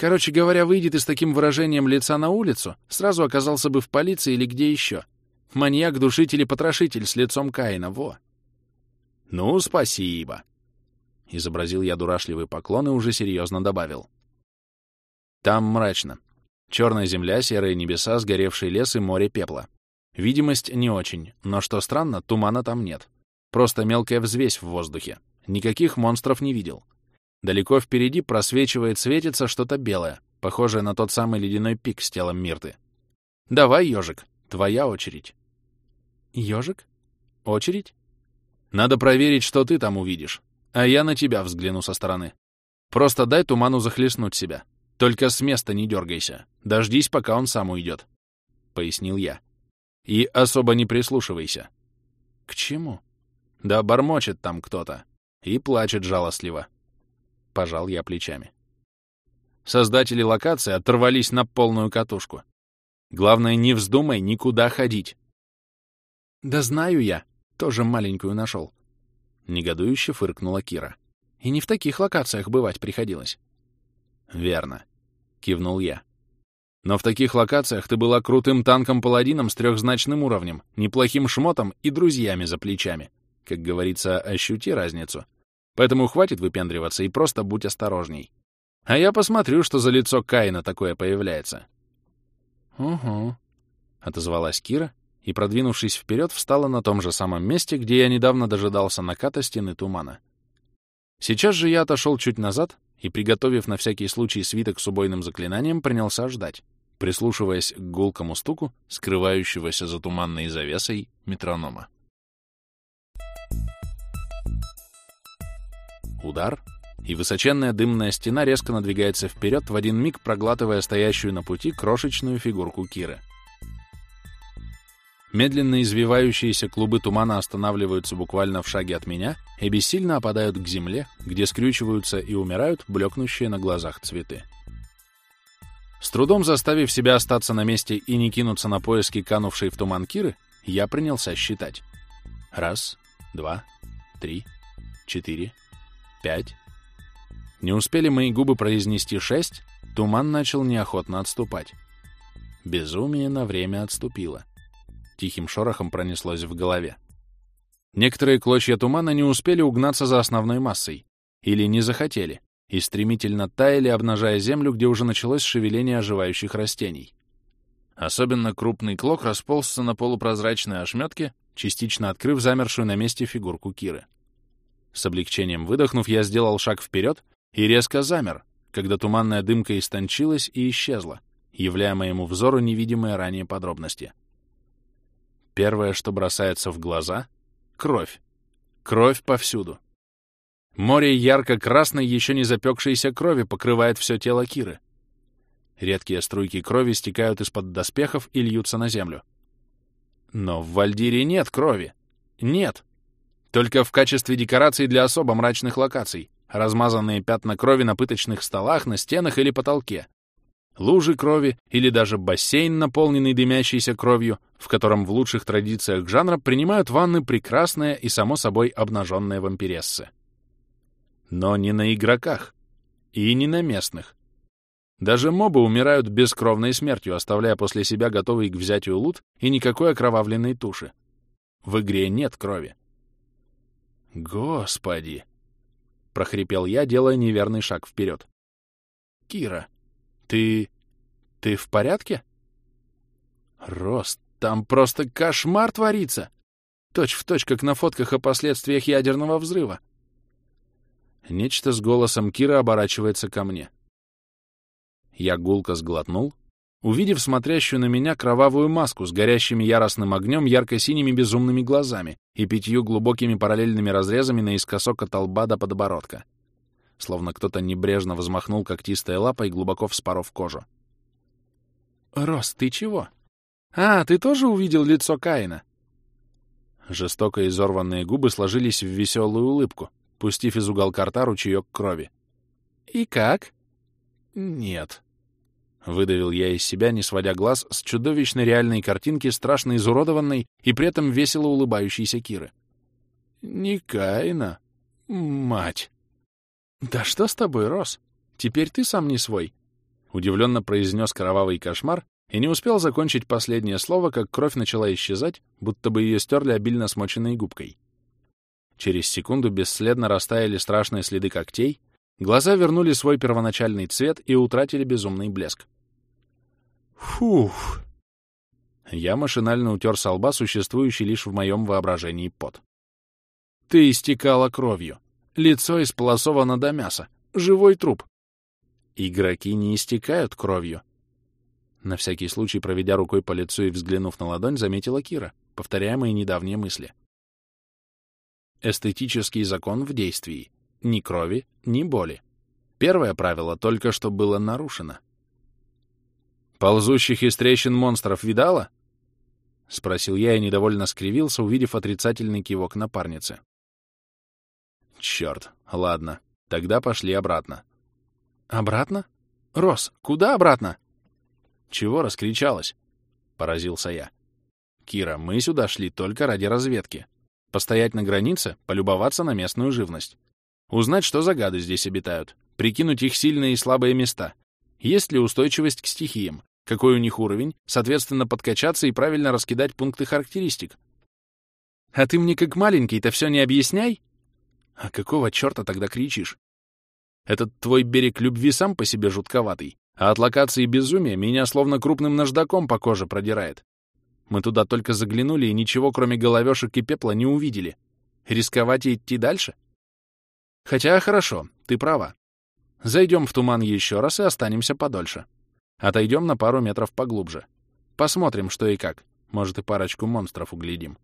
Короче говоря, выйдет и с таким выражением лица на улицу, сразу оказался бы в полиции или где еще. Маньяк, душитель и потрошитель с лицом Каина, во. «Ну, спасибо!» Изобразил я дурашливый поклон и уже серьезно добавил. Там мрачно. Черная земля, серые небеса, сгоревший лес и море пепла. Видимость не очень, но что странно, тумана там нет. Просто мелкая взвесь в воздухе. Никаких монстров не видел. Далеко впереди просвечивает, светится что-то белое, похожее на тот самый ледяной пик с телом Мирты. Давай, ежик, твоя очередь. Ежик? Очередь? Надо проверить, что ты там увидишь, а я на тебя взгляну со стороны. Просто дай туману захлестнуть себя. Только с места не дергайся. Дождись, пока он сам уйдет. Пояснил я. И особо не прислушивайся. К чему? Да бормочет там кто-то. И плачет жалостливо. Пожал я плечами. Создатели локации оторвались на полную катушку. Главное, не вздумай никуда ходить. Да знаю я. Тоже маленькую нашел. Негодующе фыркнула Кира. И не в таких локациях бывать приходилось. Верно. Кивнул я. Но в таких локациях ты была крутым танком-паладином с трехзначным уровнем, неплохим шмотом и друзьями за плечами. Как говорится, ощути разницу. Поэтому хватит выпендриваться и просто будь осторожней. А я посмотрю, что за лицо Каина такое появляется. «Угу», — отозвалась Кира и, продвинувшись вперед, встала на том же самом месте, где я недавно дожидался наката стены тумана. Сейчас же я отошел чуть назад и, приготовив на всякий случай свиток с убойным заклинанием, принялся ждать, прислушиваясь к гулкому стуку, скрывающегося за туманной завесой метронома. Удар, и высоченная дымная стена резко надвигается вперед, в один миг проглатывая стоящую на пути крошечную фигурку Киры. Медленно извивающиеся клубы тумана останавливаются буквально в шаге от меня и бессильно опадают к земле, где скрючиваются и умирают блекнущие на глазах цветы. С трудом заставив себя остаться на месте и не кинуться на поиски канувшей в туман Киры, я принялся считать. Раз, два, три, четыре, пять. Не успели мои губы произнести шесть, туман начал неохотно отступать. Безумие на время отступило тихим шорохом пронеслось в голове. Некоторые клочья тумана не успели угнаться за основной массой, или не захотели, и стремительно таяли, обнажая землю, где уже началось шевеление оживающих растений. Особенно крупный клок расползся на полупрозрачной ошметке, частично открыв замершую на месте фигурку Киры. С облегчением выдохнув, я сделал шаг вперед и резко замер, когда туманная дымка истончилась и исчезла, являя моему взору невидимые ранее подробности. Первое, что бросается в глаза — кровь. Кровь повсюду. Море ярко-красной, еще не запекшейся крови покрывает все тело Киры. Редкие струйки крови стекают из-под доспехов и льются на землю. Но в Вальдире нет крови. Нет. Только в качестве декораций для особо мрачных локаций. Размазанные пятна крови на пыточных столах, на стенах или потолке лужи крови или даже бассейн, наполненный дымящейся кровью, в котором в лучших традициях жанра принимают ванны прекрасные и, само собой, обнаженные вампирессы. Но не на игроках и не на местных, Даже мобы умирают бескровной смертью, оставляя после себя готовый к взятию лут и никакой окровавленной туши. В игре нет крови. «Господи!» — прохрипел я, делая неверный шаг вперед. «Кира, ты... ты в порядке?» «Рост, там просто кошмар творится! Точь в точь, как на фотках о последствиях ядерного взрыва!» Нечто с голосом Кира оборачивается ко мне. Я гулко сглотнул, увидев смотрящую на меня кровавую маску с горящими яростным огнем ярко-синими безумными глазами и пятью глубокими параллельными разрезами наискосок от лба до подбородка. Словно кто-то небрежно взмахнул когтистой лапой, глубоко вспоров кожу. «Рос, ты чего? А, ты тоже увидел лицо Каина?» Жестоко изорванные губы сложились в веселую улыбку, пустив из уголка рта ручеек крови. «И как?» «Нет», Выдавил я из себя, не сводя глаз с чудовищно реальной картинки страшно изуродованной и при этом весело улыбающейся Киры. «Не Каина, мать!» «Да что с тобой, Рос? Теперь ты сам не свой!» Удивленно произнес кровавый кошмар и не успел закончить последнее слово, как кровь начала исчезать, будто бы ее стерли обильно смоченной губкой. Через секунду бесследно растаяли страшные следы когтей, Глаза вернули свой первоначальный цвет и утратили безумный блеск. Фух! Я машинально утер со лба существующий лишь в моем воображении пот. Ты истекала кровью. Лицо исполосовано до мяса. Живой труп. Игроки не истекают кровью. На всякий случай, проведя рукой по лицу и взглянув на ладонь, заметила Кира, повторяя мои недавние мысли. Эстетический закон в действии. Ни крови, ни боли. Первое правило только что было нарушено. «Ползущих из трещин монстров видала?» — спросил я и недовольно скривился, увидев отрицательный кивок напарницы. «Чёрт, ладно, тогда пошли обратно». «Обратно? Рос, куда обратно?» «Чего раскричалась?» — поразился я. «Кира, мы сюда шли только ради разведки. Постоять на границе, полюбоваться на местную живность. Узнать, что за гады здесь обитают, прикинуть их сильные и слабые места. Есть ли устойчивость к стихиям, какой у них уровень, соответственно, подкачаться и правильно раскидать пункты характеристик. А ты мне как маленький-то все не объясняй? А какого черта тогда кричишь? Этот твой берег любви сам по себе жутковатый, а от локации безумия меня словно крупным наждаком по коже продирает. Мы туда только заглянули и ничего, кроме головешек и пепла, не увидели. Рисковать и идти дальше? Хотя хорошо, ты права. Зайдем в туман еще раз и останемся подольше. Отойдем на пару метров поглубже. Посмотрим, что и как. Может, и парочку монстров углядим.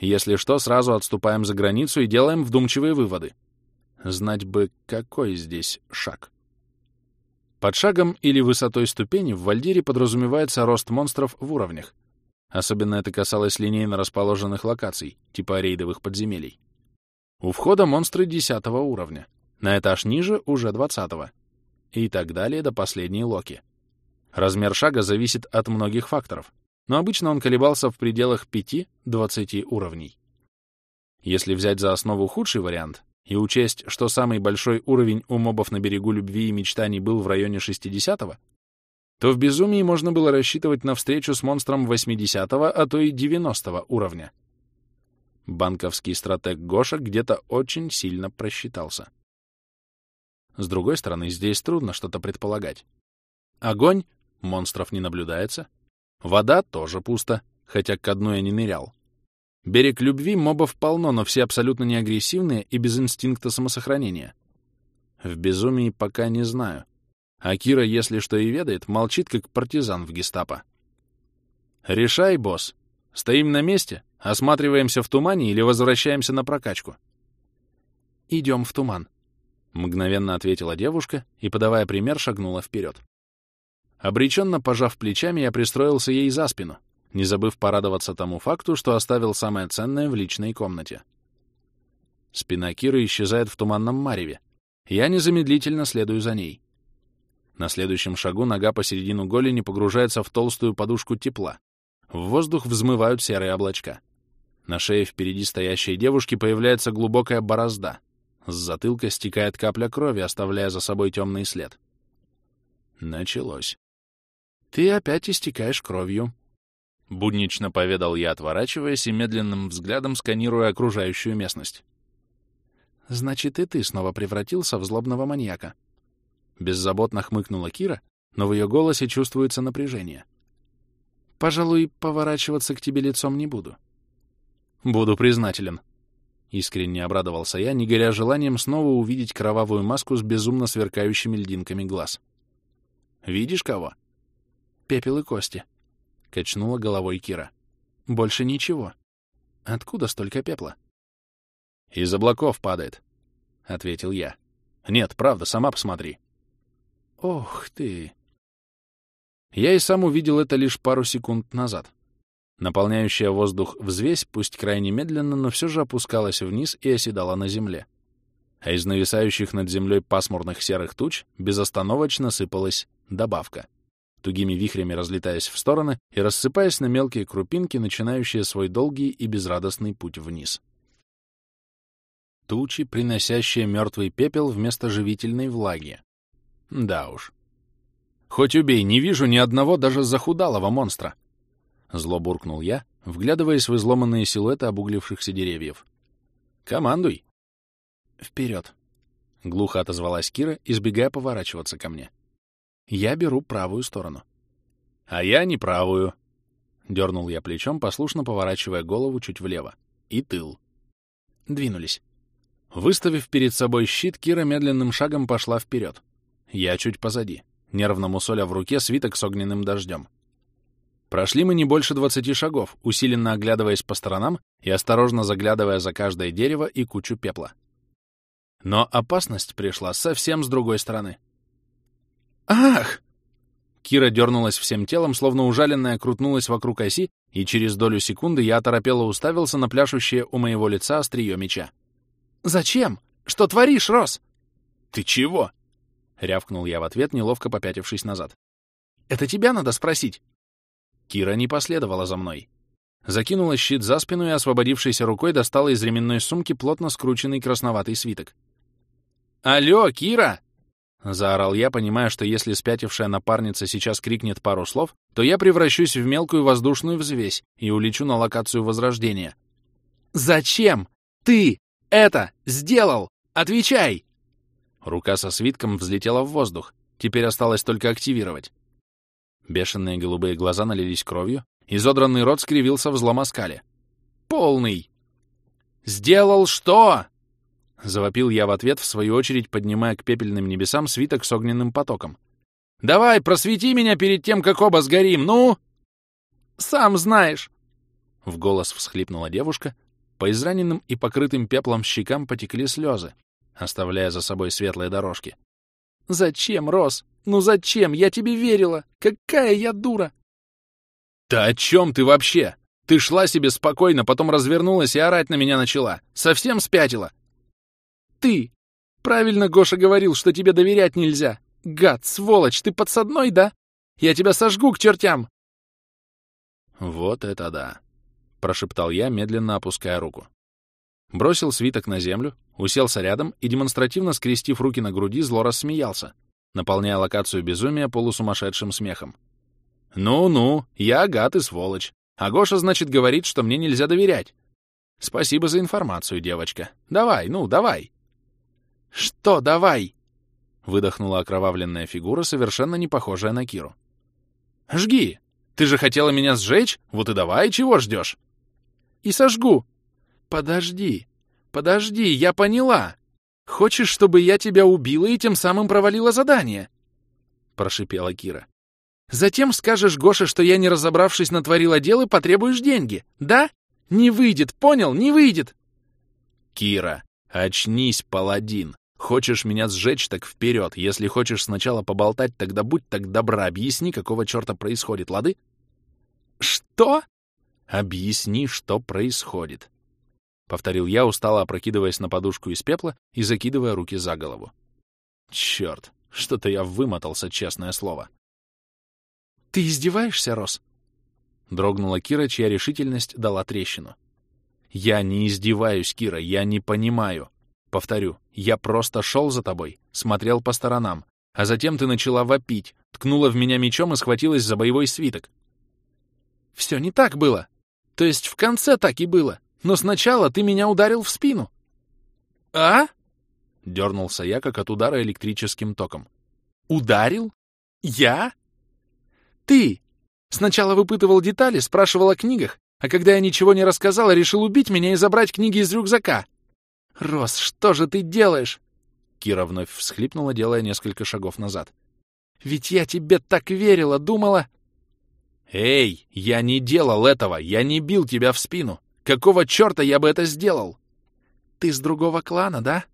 Если что, сразу отступаем за границу и делаем вдумчивые выводы. Знать бы, какой здесь шаг. Под шагом или высотой ступени в Вальдире подразумевается рост монстров в уровнях. Особенно это касалось линейно расположенных локаций, типа рейдовых подземелий. У входа монстры 10 уровня, на этаж ниже уже 20 -го. и так далее до последней локи. Размер шага зависит от многих факторов, но обычно он колебался в пределах 5-20 уровней. Если взять за основу худший вариант и учесть, что самый большой уровень у мобов на берегу любви и мечтаний был в районе 60-го, то в безумии можно было рассчитывать на встречу с монстром 80-го, а то и 90-го уровня. Банковский стратег Гоша где-то очень сильно просчитался. С другой стороны, здесь трудно что-то предполагать. Огонь — монстров не наблюдается. Вода тоже пусто, хотя к дну я не нырял. Берег любви мобов полно, но все абсолютно не агрессивные и без инстинкта самосохранения. В безумии пока не знаю. А Кира, если что и ведает, молчит, как партизан в гестапо. «Решай, босс. Стоим на месте Осматриваемся в тумане или возвращаемся на прокачку? Идем в туман, мгновенно ответила девушка и, подавая пример, шагнула вперед. Обреченно пожав плечами, я пристроился ей за спину, не забыв порадоваться тому факту, что оставил самое ценное в личной комнате. Спина Киры исчезает в туманном мареве. Я незамедлительно следую за ней. На следующем шагу нога посередину голени погружается в толстую подушку тепла. В воздух взмывают серые облачка. На шее впереди стоящей девушки появляется глубокая борозда. С затылка стекает капля крови, оставляя за собой темный след. Началось. «Ты опять истекаешь кровью», — буднично поведал я, отворачиваясь и медленным взглядом сканируя окружающую местность. «Значит, и ты снова превратился в злобного маньяка». Беззаботно хмыкнула Кира, но в ее голосе чувствуется напряжение. «Пожалуй, поворачиваться к тебе лицом не буду». «Буду признателен», — искренне обрадовался я, не горя желанием снова увидеть кровавую маску с безумно сверкающими льдинками глаз. «Видишь кого?» «Пепел и кости», — качнула головой Кира. «Больше ничего. Откуда столько пепла?» «Из облаков падает», — ответил я. «Нет, правда, сама посмотри». «Ох ты!» Я и сам увидел это лишь пару секунд назад. Наполняющая воздух взвесь, пусть крайне медленно, но все же опускалась вниз и оседала на земле. А из нависающих над землей пасмурных серых туч безостановочно сыпалась добавка, тугими вихрями разлетаясь в стороны и рассыпаясь на мелкие крупинки, начинающие свой долгий и безрадостный путь вниз тучи, приносящие мертвый пепел вместо живительной влаги. Да уж. Хоть убей, не вижу ни одного даже захудалого монстра. Зло буркнул я, вглядываясь в изломанные силуэты обуглившихся деревьев. «Командуй!» «Вперед!» — глухо отозвалась Кира, избегая поворачиваться ко мне. «Я беру правую сторону». «А я не правую!» — дернул я плечом, послушно поворачивая голову чуть влево. «И тыл». «Двинулись». Выставив перед собой щит, Кира медленным шагом пошла вперед. Я чуть позади, нервно мусоля в руке свиток с огненным дождем. Прошли мы не больше двадцати шагов, усиленно оглядываясь по сторонам и осторожно заглядывая за каждое дерево и кучу пепла. Но опасность пришла совсем с другой стороны. «Ах!» Кира дернулась всем телом, словно ужаленная крутнулась вокруг оси, и через долю секунды я оторопело уставился на пляшущее у моего лица острие меча. «Зачем? Что творишь, Рос?» «Ты чего?» — рявкнул я в ответ, неловко попятившись назад. «Это тебя надо спросить». Кира не последовала за мной. Закинула щит за спину и, освободившейся рукой, достала из ременной сумки плотно скрученный красноватый свиток. «Алло, Кира!» — заорал я, понимая, что если спятившая напарница сейчас крикнет пару слов, то я превращусь в мелкую воздушную взвесь и улечу на локацию Возрождения. «Зачем? Ты это сделал! Отвечай!» Рука со свитком взлетела в воздух. Теперь осталось только активировать. Бешеные голубые глаза налились кровью, изодранный рот скривился в злом оскале. «Полный!» «Сделал что?» Завопил я в ответ, в свою очередь поднимая к пепельным небесам свиток с огненным потоком. «Давай, просвети меня перед тем, как оба сгорим, ну!» «Сам знаешь!» В голос всхлипнула девушка, по израненным и покрытым пеплом щекам потекли слезы, оставляя за собой светлые дорожки. «Зачем, Рос? Ну зачем? Я тебе верила! Какая я дура!» «Да о чем ты вообще? Ты шла себе спокойно, потом развернулась и орать на меня начала. Совсем спятила!» «Ты! Правильно Гоша говорил, что тебе доверять нельзя! Гад, сволочь, ты подсадной, да? Я тебя сожгу к чертям!» «Вот это да!» прошептал я, медленно опуская руку. Бросил свиток на землю, уселся рядом и, демонстративно скрестив руки на груди, зло рассмеялся, наполняя локацию безумия полусумасшедшим смехом. «Ну-ну, я гад и сволочь. А Гоша, значит, говорит, что мне нельзя доверять. Спасибо за информацию, девочка. Давай, ну, давай!» «Что давай?» — выдохнула окровавленная фигура, совершенно не похожая на Киру. «Жги! Ты же хотела меня сжечь? Вот и давай, чего ждешь?» и сожгу. Подожди, подожди, я поняла. Хочешь, чтобы я тебя убила и тем самым провалила задание? Прошипела Кира. Затем скажешь Гоше, что я, не разобравшись, натворила дел и потребуешь деньги. Да? Не выйдет, понял? Не выйдет. Кира, очнись, паладин. Хочешь меня сжечь, так вперед. Если хочешь сначала поболтать, тогда будь так добра, объясни, какого черта происходит, лады? Что? «Объясни, что происходит», — повторил я, устало опрокидываясь на подушку из пепла и закидывая руки за голову. «Черт, что-то я вымотался, честное слово». «Ты издеваешься, Рос?» — дрогнула Кира, чья решительность дала трещину. «Я не издеваюсь, Кира, я не понимаю. Повторю, я просто шел за тобой, смотрел по сторонам, а затем ты начала вопить, ткнула в меня мечом и схватилась за боевой свиток. Все не так было. То есть в конце так и было. Но сначала ты меня ударил в спину. А? Дернулся я, как от удара электрическим током. Ударил? Я? Ты! Сначала выпытывал детали, спрашивал о книгах, а когда я ничего не рассказала, решил убить меня и забрать книги из рюкзака. Рос, что же ты делаешь? Кира вновь всхлипнула, делая несколько шагов назад. Ведь я тебе так верила, думала... Эй, я не делал этого, я не бил тебя в спину. Какого черта я бы это сделал? Ты с другого клана, да?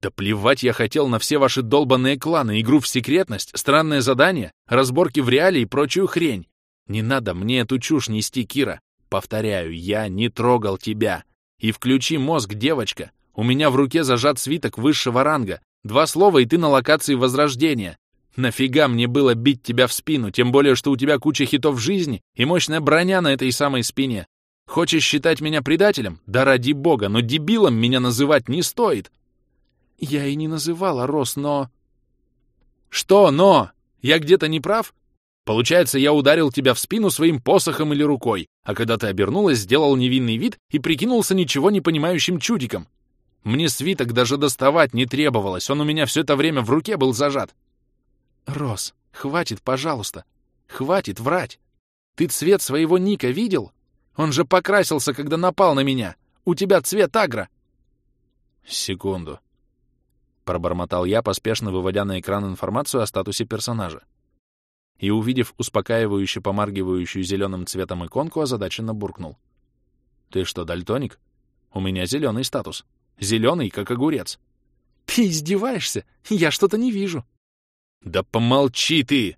Да плевать я хотел на все ваши долбанные кланы, игру в секретность, странное задание, разборки в реале и прочую хрень. Не надо мне эту чушь нести, Кира. Повторяю, я не трогал тебя. И включи мозг, девочка. У меня в руке зажат свиток высшего ранга. Два слова, и ты на локации Возрождения. Нафига мне было бить тебя в спину, тем более, что у тебя куча хитов жизни и мощная броня на этой самой спине. Хочешь считать меня предателем? Да ради бога, но дебилом меня называть не стоит. Я и не называла Рос, но... Что «но»? Я где-то не прав? Получается, я ударил тебя в спину своим посохом или рукой, а когда ты обернулась, сделал невинный вид и прикинулся ничего не понимающим чудиком. Мне свиток даже доставать не требовалось, он у меня все это время в руке был зажат. Рос, хватит, пожалуйста. Хватит врать. Ты цвет своего ника видел? Он же покрасился, когда напал на меня. У тебя цвет агро. Секунду пробормотал я, поспешно выводя на экран информацию о статусе персонажа. И, увидев успокаивающе помаргивающую зеленым цветом иконку, озадаченно буркнул. «Ты что, дальтоник? У меня зеленый статус. Зеленый, как огурец». «Ты издеваешься? Я что-то не вижу». «Да помолчи ты!»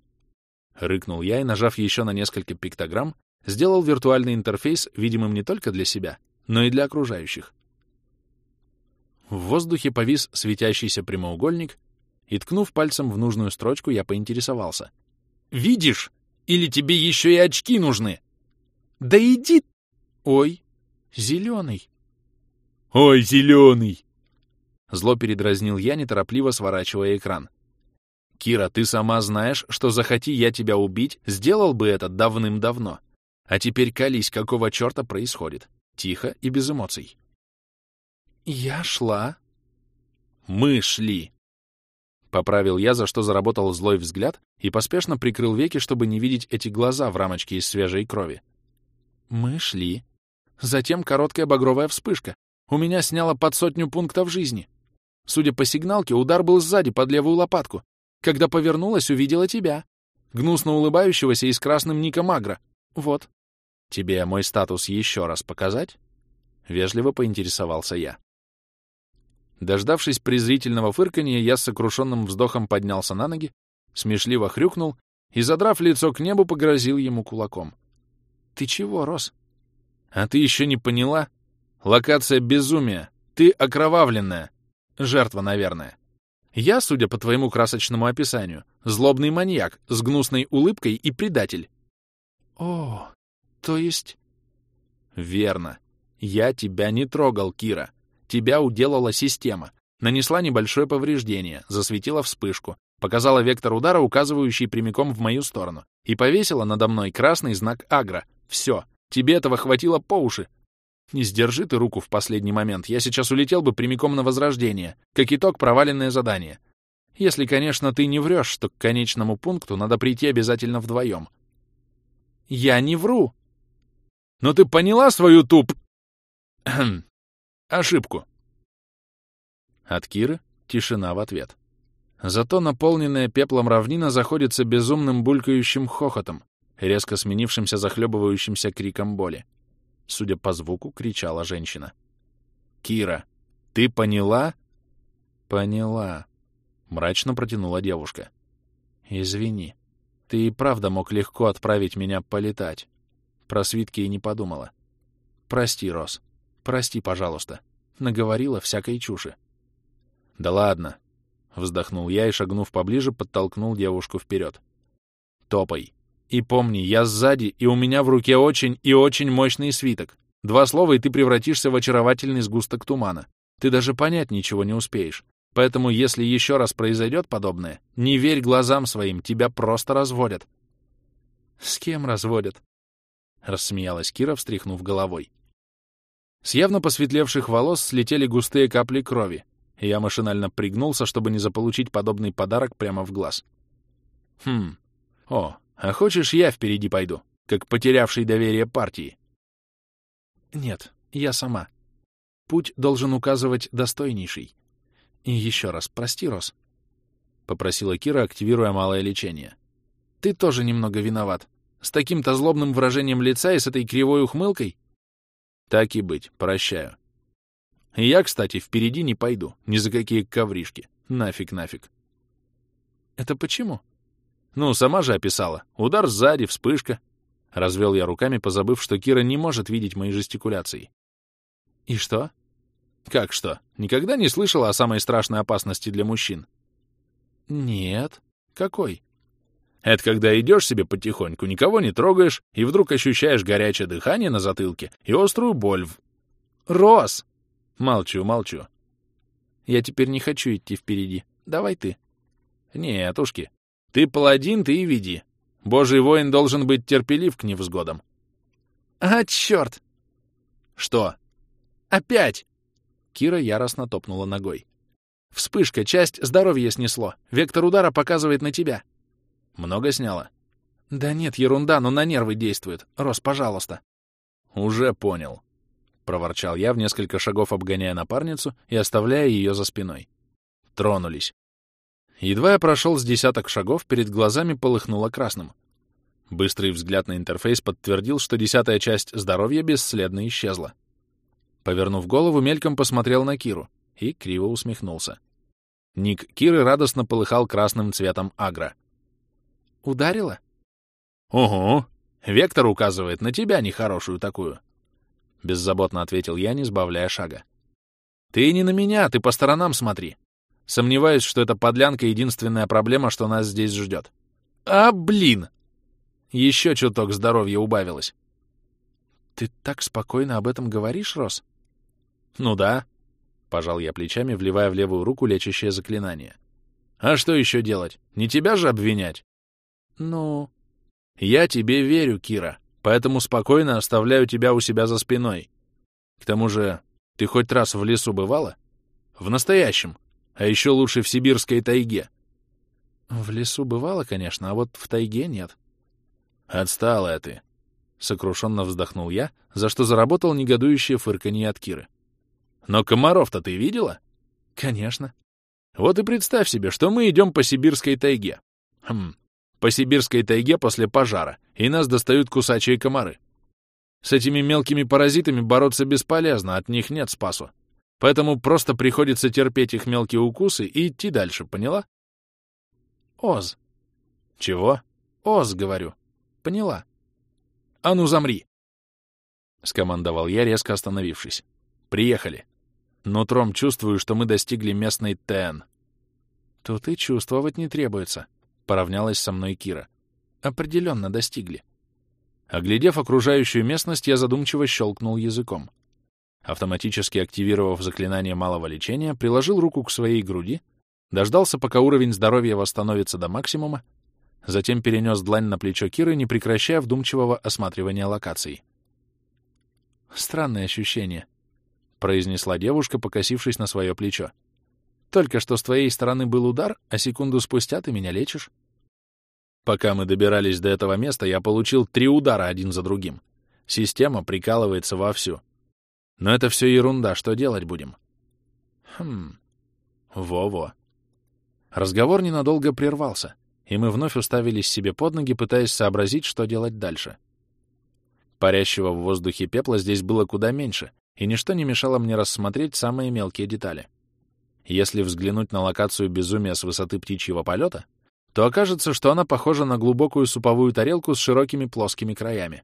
Рыкнул я и, нажав еще на несколько пиктограмм, сделал виртуальный интерфейс видимым не только для себя, но и для окружающих. В воздухе повис светящийся прямоугольник, и, ткнув пальцем в нужную строчку, я поинтересовался. «Видишь? Или тебе еще и очки нужны?» «Да иди!» «Ой, зеленый!» «Ой, зеленый!» Зло передразнил я, неторопливо сворачивая экран. «Кира, ты сама знаешь, что захоти я тебя убить, сделал бы это давным-давно. А теперь колись, какого черта происходит. Тихо и без эмоций». «Я шла». «Мы шли». Поправил я, за что заработал злой взгляд и поспешно прикрыл веки, чтобы не видеть эти глаза в рамочке из свежей крови. «Мы шли». Затем короткая багровая вспышка. У меня сняло под сотню пунктов жизни. Судя по сигналке, удар был сзади, под левую лопатку. Когда повернулась, увидела тебя. Гнусно улыбающегося и с красным ником Агра. Вот. Тебе мой статус еще раз показать? Вежливо поинтересовался я. Дождавшись презрительного фырканья, я с сокрушенным вздохом поднялся на ноги, смешливо хрюкнул и, задрав лицо к небу, погрозил ему кулаком. «Ты чего, Рос?» «А ты еще не поняла? Локация безумия. Ты окровавленная. Жертва, наверное. Я, судя по твоему красочному описанию, злобный маньяк с гнусной улыбкой и предатель». «О, то есть...» «Верно. Я тебя не трогал, Кира. Тебя уделала система. Нанесла небольшое повреждение, засветила вспышку, показала вектор удара, указывающий прямиком в мою сторону, и повесила надо мной красный знак агро. Все, тебе этого хватило по уши. Не сдержи ты руку в последний момент, я сейчас улетел бы прямиком на возрождение, как итог проваленное задание. Если, конечно, ты не врешь, что к конечному пункту надо прийти обязательно вдвоем. Я не вру. Но ты поняла свою туп... Ошибку. От Киры тишина в ответ. Зато наполненная пеплом равнина заходится безумным булькающим хохотом, резко сменившимся захлебывающимся криком боли. Судя по звуку, кричала женщина. «Кира, ты поняла?» «Поняла», — мрачно протянула девушка. «Извини, ты и правда мог легко отправить меня полетать. Про свитки и не подумала. Прости, Рос. Прости, пожалуйста. Наговорила всякой чуши. Да ладно. Вздохнул я и, шагнув поближе, подтолкнул девушку вперед. Топай. И помни, я сзади, и у меня в руке очень и очень мощный свиток. Два слова, и ты превратишься в очаровательный сгусток тумана. Ты даже понять ничего не успеешь. Поэтому, если еще раз произойдет подобное, не верь глазам своим, тебя просто разводят. С кем разводят? Рассмеялась Кира, встряхнув головой. С явно посветлевших волос слетели густые капли крови, и я машинально пригнулся, чтобы не заполучить подобный подарок прямо в глаз. Хм. О, а хочешь, я впереди пойду, как потерявший доверие партии? Нет, я сама. Путь должен указывать достойнейший. И еще раз, прости, Рос. Попросила Кира, активируя малое лечение. Ты тоже немного виноват. С таким-то злобным выражением лица и с этой кривой ухмылкой? Так и быть, прощаю. Я, кстати, впереди не пойду, ни за какие ковришки. Нафиг, нафиг. Это почему? Ну, сама же описала. Удар сзади, вспышка. Развел я руками, позабыв, что Кира не может видеть мои жестикуляции. И что? Как что? Никогда не слышала о самой страшной опасности для мужчин? Нет. Какой? Это когда идешь себе потихоньку, никого не трогаешь, и вдруг ощущаешь горячее дыхание на затылке и острую боль в... Рос! Молчу, молчу. Я теперь не хочу идти впереди. Давай ты. Нет, ушки. Ты паладин, ты и веди. Божий воин должен быть терпелив к невзгодам. А, черт! Что? Опять! Кира яростно топнула ногой. Вспышка, часть здоровья снесло. Вектор удара показывает на тебя. Много сняла? Да нет, ерунда, но на нервы действует. Рос, пожалуйста. Уже понял. Проворчал я в несколько шагов, обгоняя напарницу и оставляя ее за спиной. Тронулись. Едва я прошел с десяток шагов, перед глазами полыхнуло красным. Быстрый взгляд на интерфейс подтвердил, что десятая часть здоровья бесследно исчезла. Повернув голову, мельком посмотрел на Киру и криво усмехнулся. Ник Киры радостно полыхал красным цветом агро. «Ударила?» «Угу. Вектор указывает на тебя нехорошую такую», — беззаботно ответил я, не сбавляя шага. «Ты не на меня, ты по сторонам смотри. Сомневаюсь, что эта подлянка — единственная проблема, что нас здесь ждет. А, блин!» Еще чуток здоровья убавилось. «Ты так спокойно об этом говоришь, Рос?» «Ну да», — пожал я плечами, вливая в левую руку лечащее заклинание. «А что еще делать? Не тебя же обвинять?» «Ну...» «Я тебе верю, Кира, поэтому спокойно оставляю тебя у себя за спиной. К тому же, ты хоть раз в лесу бывала? В настоящем, а еще лучше в сибирской тайге». «В лесу бывало, конечно, а вот в тайге нет». «Отсталая ты», — сокрушенно вздохнул я, за что заработал негодующее фырканье от Киры. Но комаров-то ты видела? Конечно. Вот и представь себе, что мы идем по сибирской тайге. Хм, по сибирской тайге после пожара, и нас достают кусачие комары. С этими мелкими паразитами бороться бесполезно, от них нет спасу. Поэтому просто приходится терпеть их мелкие укусы и идти дальше, поняла? Оз. Чего? Оз, говорю. Поняла. А ну замри! Скомандовал я, резко остановившись. Приехали. Нутром чувствую, что мы достигли местной ТН. Тут и чувствовать не требуется, — поравнялась со мной Кира. Определенно достигли. Оглядев окружающую местность, я задумчиво щелкнул языком. Автоматически активировав заклинание малого лечения, приложил руку к своей груди, дождался, пока уровень здоровья восстановится до максимума, затем перенес длань на плечо Киры, не прекращая вдумчивого осматривания локаций. Странное ощущение произнесла девушка, покосившись на свое плечо. «Только что с твоей стороны был удар, а секунду спустя ты меня лечишь». Пока мы добирались до этого места, я получил три удара один за другим. Система прикалывается вовсю. Но это все ерунда, что делать будем? Хм... Во-во. Разговор ненадолго прервался, и мы вновь уставились себе под ноги, пытаясь сообразить, что делать дальше. Парящего в воздухе пепла здесь было куда меньше, и ничто не мешало мне рассмотреть самые мелкие детали. Если взглянуть на локацию безумия с высоты птичьего полета, то окажется, что она похожа на глубокую суповую тарелку с широкими плоскими краями.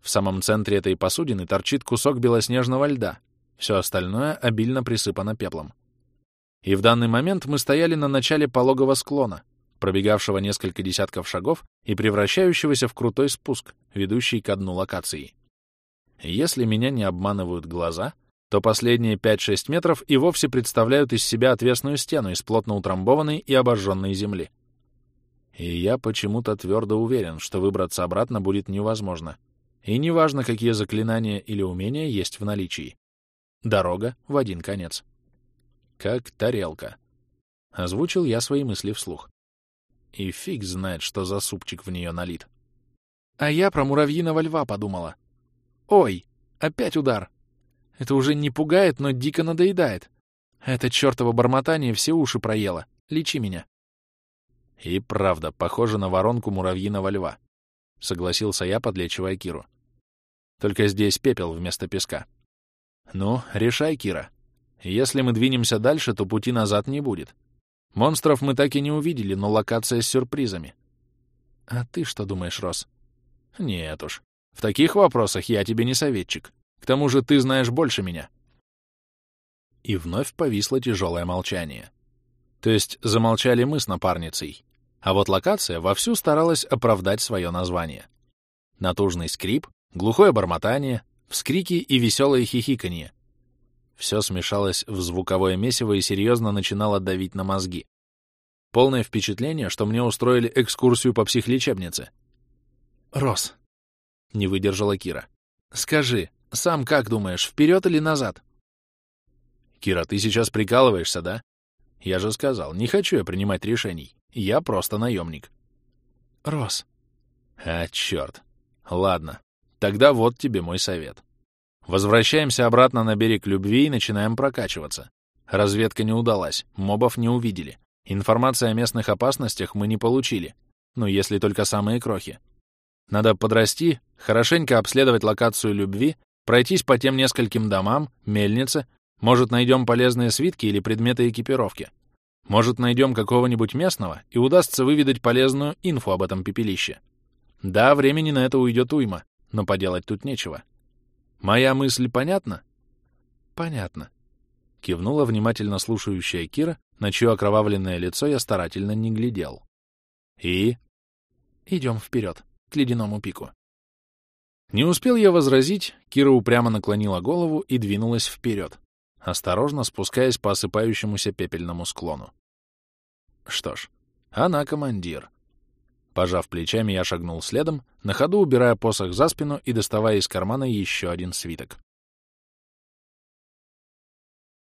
В самом центре этой посудины торчит кусок белоснежного льда, все остальное обильно присыпано пеплом. И в данный момент мы стояли на начале пологого склона, пробегавшего несколько десятков шагов и превращающегося в крутой спуск, ведущий ко дну локации. Если меня не обманывают глаза, то последние 5-6 метров и вовсе представляют из себя отвесную стену из плотно утрамбованной и обожженной земли. И я почему-то твердо уверен, что выбраться обратно будет невозможно. И неважно, какие заклинания или умения есть в наличии. Дорога в один конец. Как тарелка. Озвучил я свои мысли вслух. И фиг знает, что за супчик в нее налит. А я про муравьиного льва подумала. Ой, опять удар. Это уже не пугает, но дико надоедает. Это чертово бормотание все уши проело. Лечи меня. И правда, похоже на воронку муравьиного льва. Согласился я, подлечивая Киру. Только здесь пепел вместо песка. Ну, решай, Кира. Если мы двинемся дальше, то пути назад не будет. Монстров мы так и не увидели, но локация с сюрпризами. А ты что думаешь, Рос? Нет уж. В таких вопросах я тебе не советчик. К тому же ты знаешь больше меня. И вновь повисло тяжелое молчание. То есть замолчали мы с напарницей, а вот локация вовсю старалась оправдать свое название. Натужный скрип, глухое бормотание, вскрики и веселое хихиканье. Все смешалось в звуковое месиво и серьезно начинало давить на мозги. Полное впечатление, что мне устроили экскурсию по психлечебнице. «Рос», — не выдержала Кира, — «скажи, сам как думаешь, вперед или назад?» «Кира, ты сейчас прикалываешься, да? Я же сказал, не хочу я принимать решений. Я просто наемник». «Рос». «А, черт. Ладно, тогда вот тебе мой совет. Возвращаемся обратно на берег любви и начинаем прокачиваться. Разведка не удалась, мобов не увидели. Информации о местных опасностях мы не получили. Ну, если только самые крохи. Надо подрасти, хорошенько обследовать локацию любви, пройтись по тем нескольким домам, мельнице, может, найдем полезные свитки или предметы экипировки. Может, найдем какого-нибудь местного и удастся выведать полезную инфу об этом пепелище. Да, времени на это уйдет уйма, но поделать тут нечего. Моя мысль понятна? Понятно. Кивнула внимательно слушающая Кира, на чье окровавленное лицо я старательно не глядел. И? Идем вперед, к ледяному пику. Не успел я возразить, Кира упрямо наклонила голову и двинулась вперед, осторожно спускаясь по осыпающемуся пепельному склону. Что ж, она командир. Пожав плечами, я шагнул следом, на ходу убирая посох за спину и доставая из кармана еще один свиток.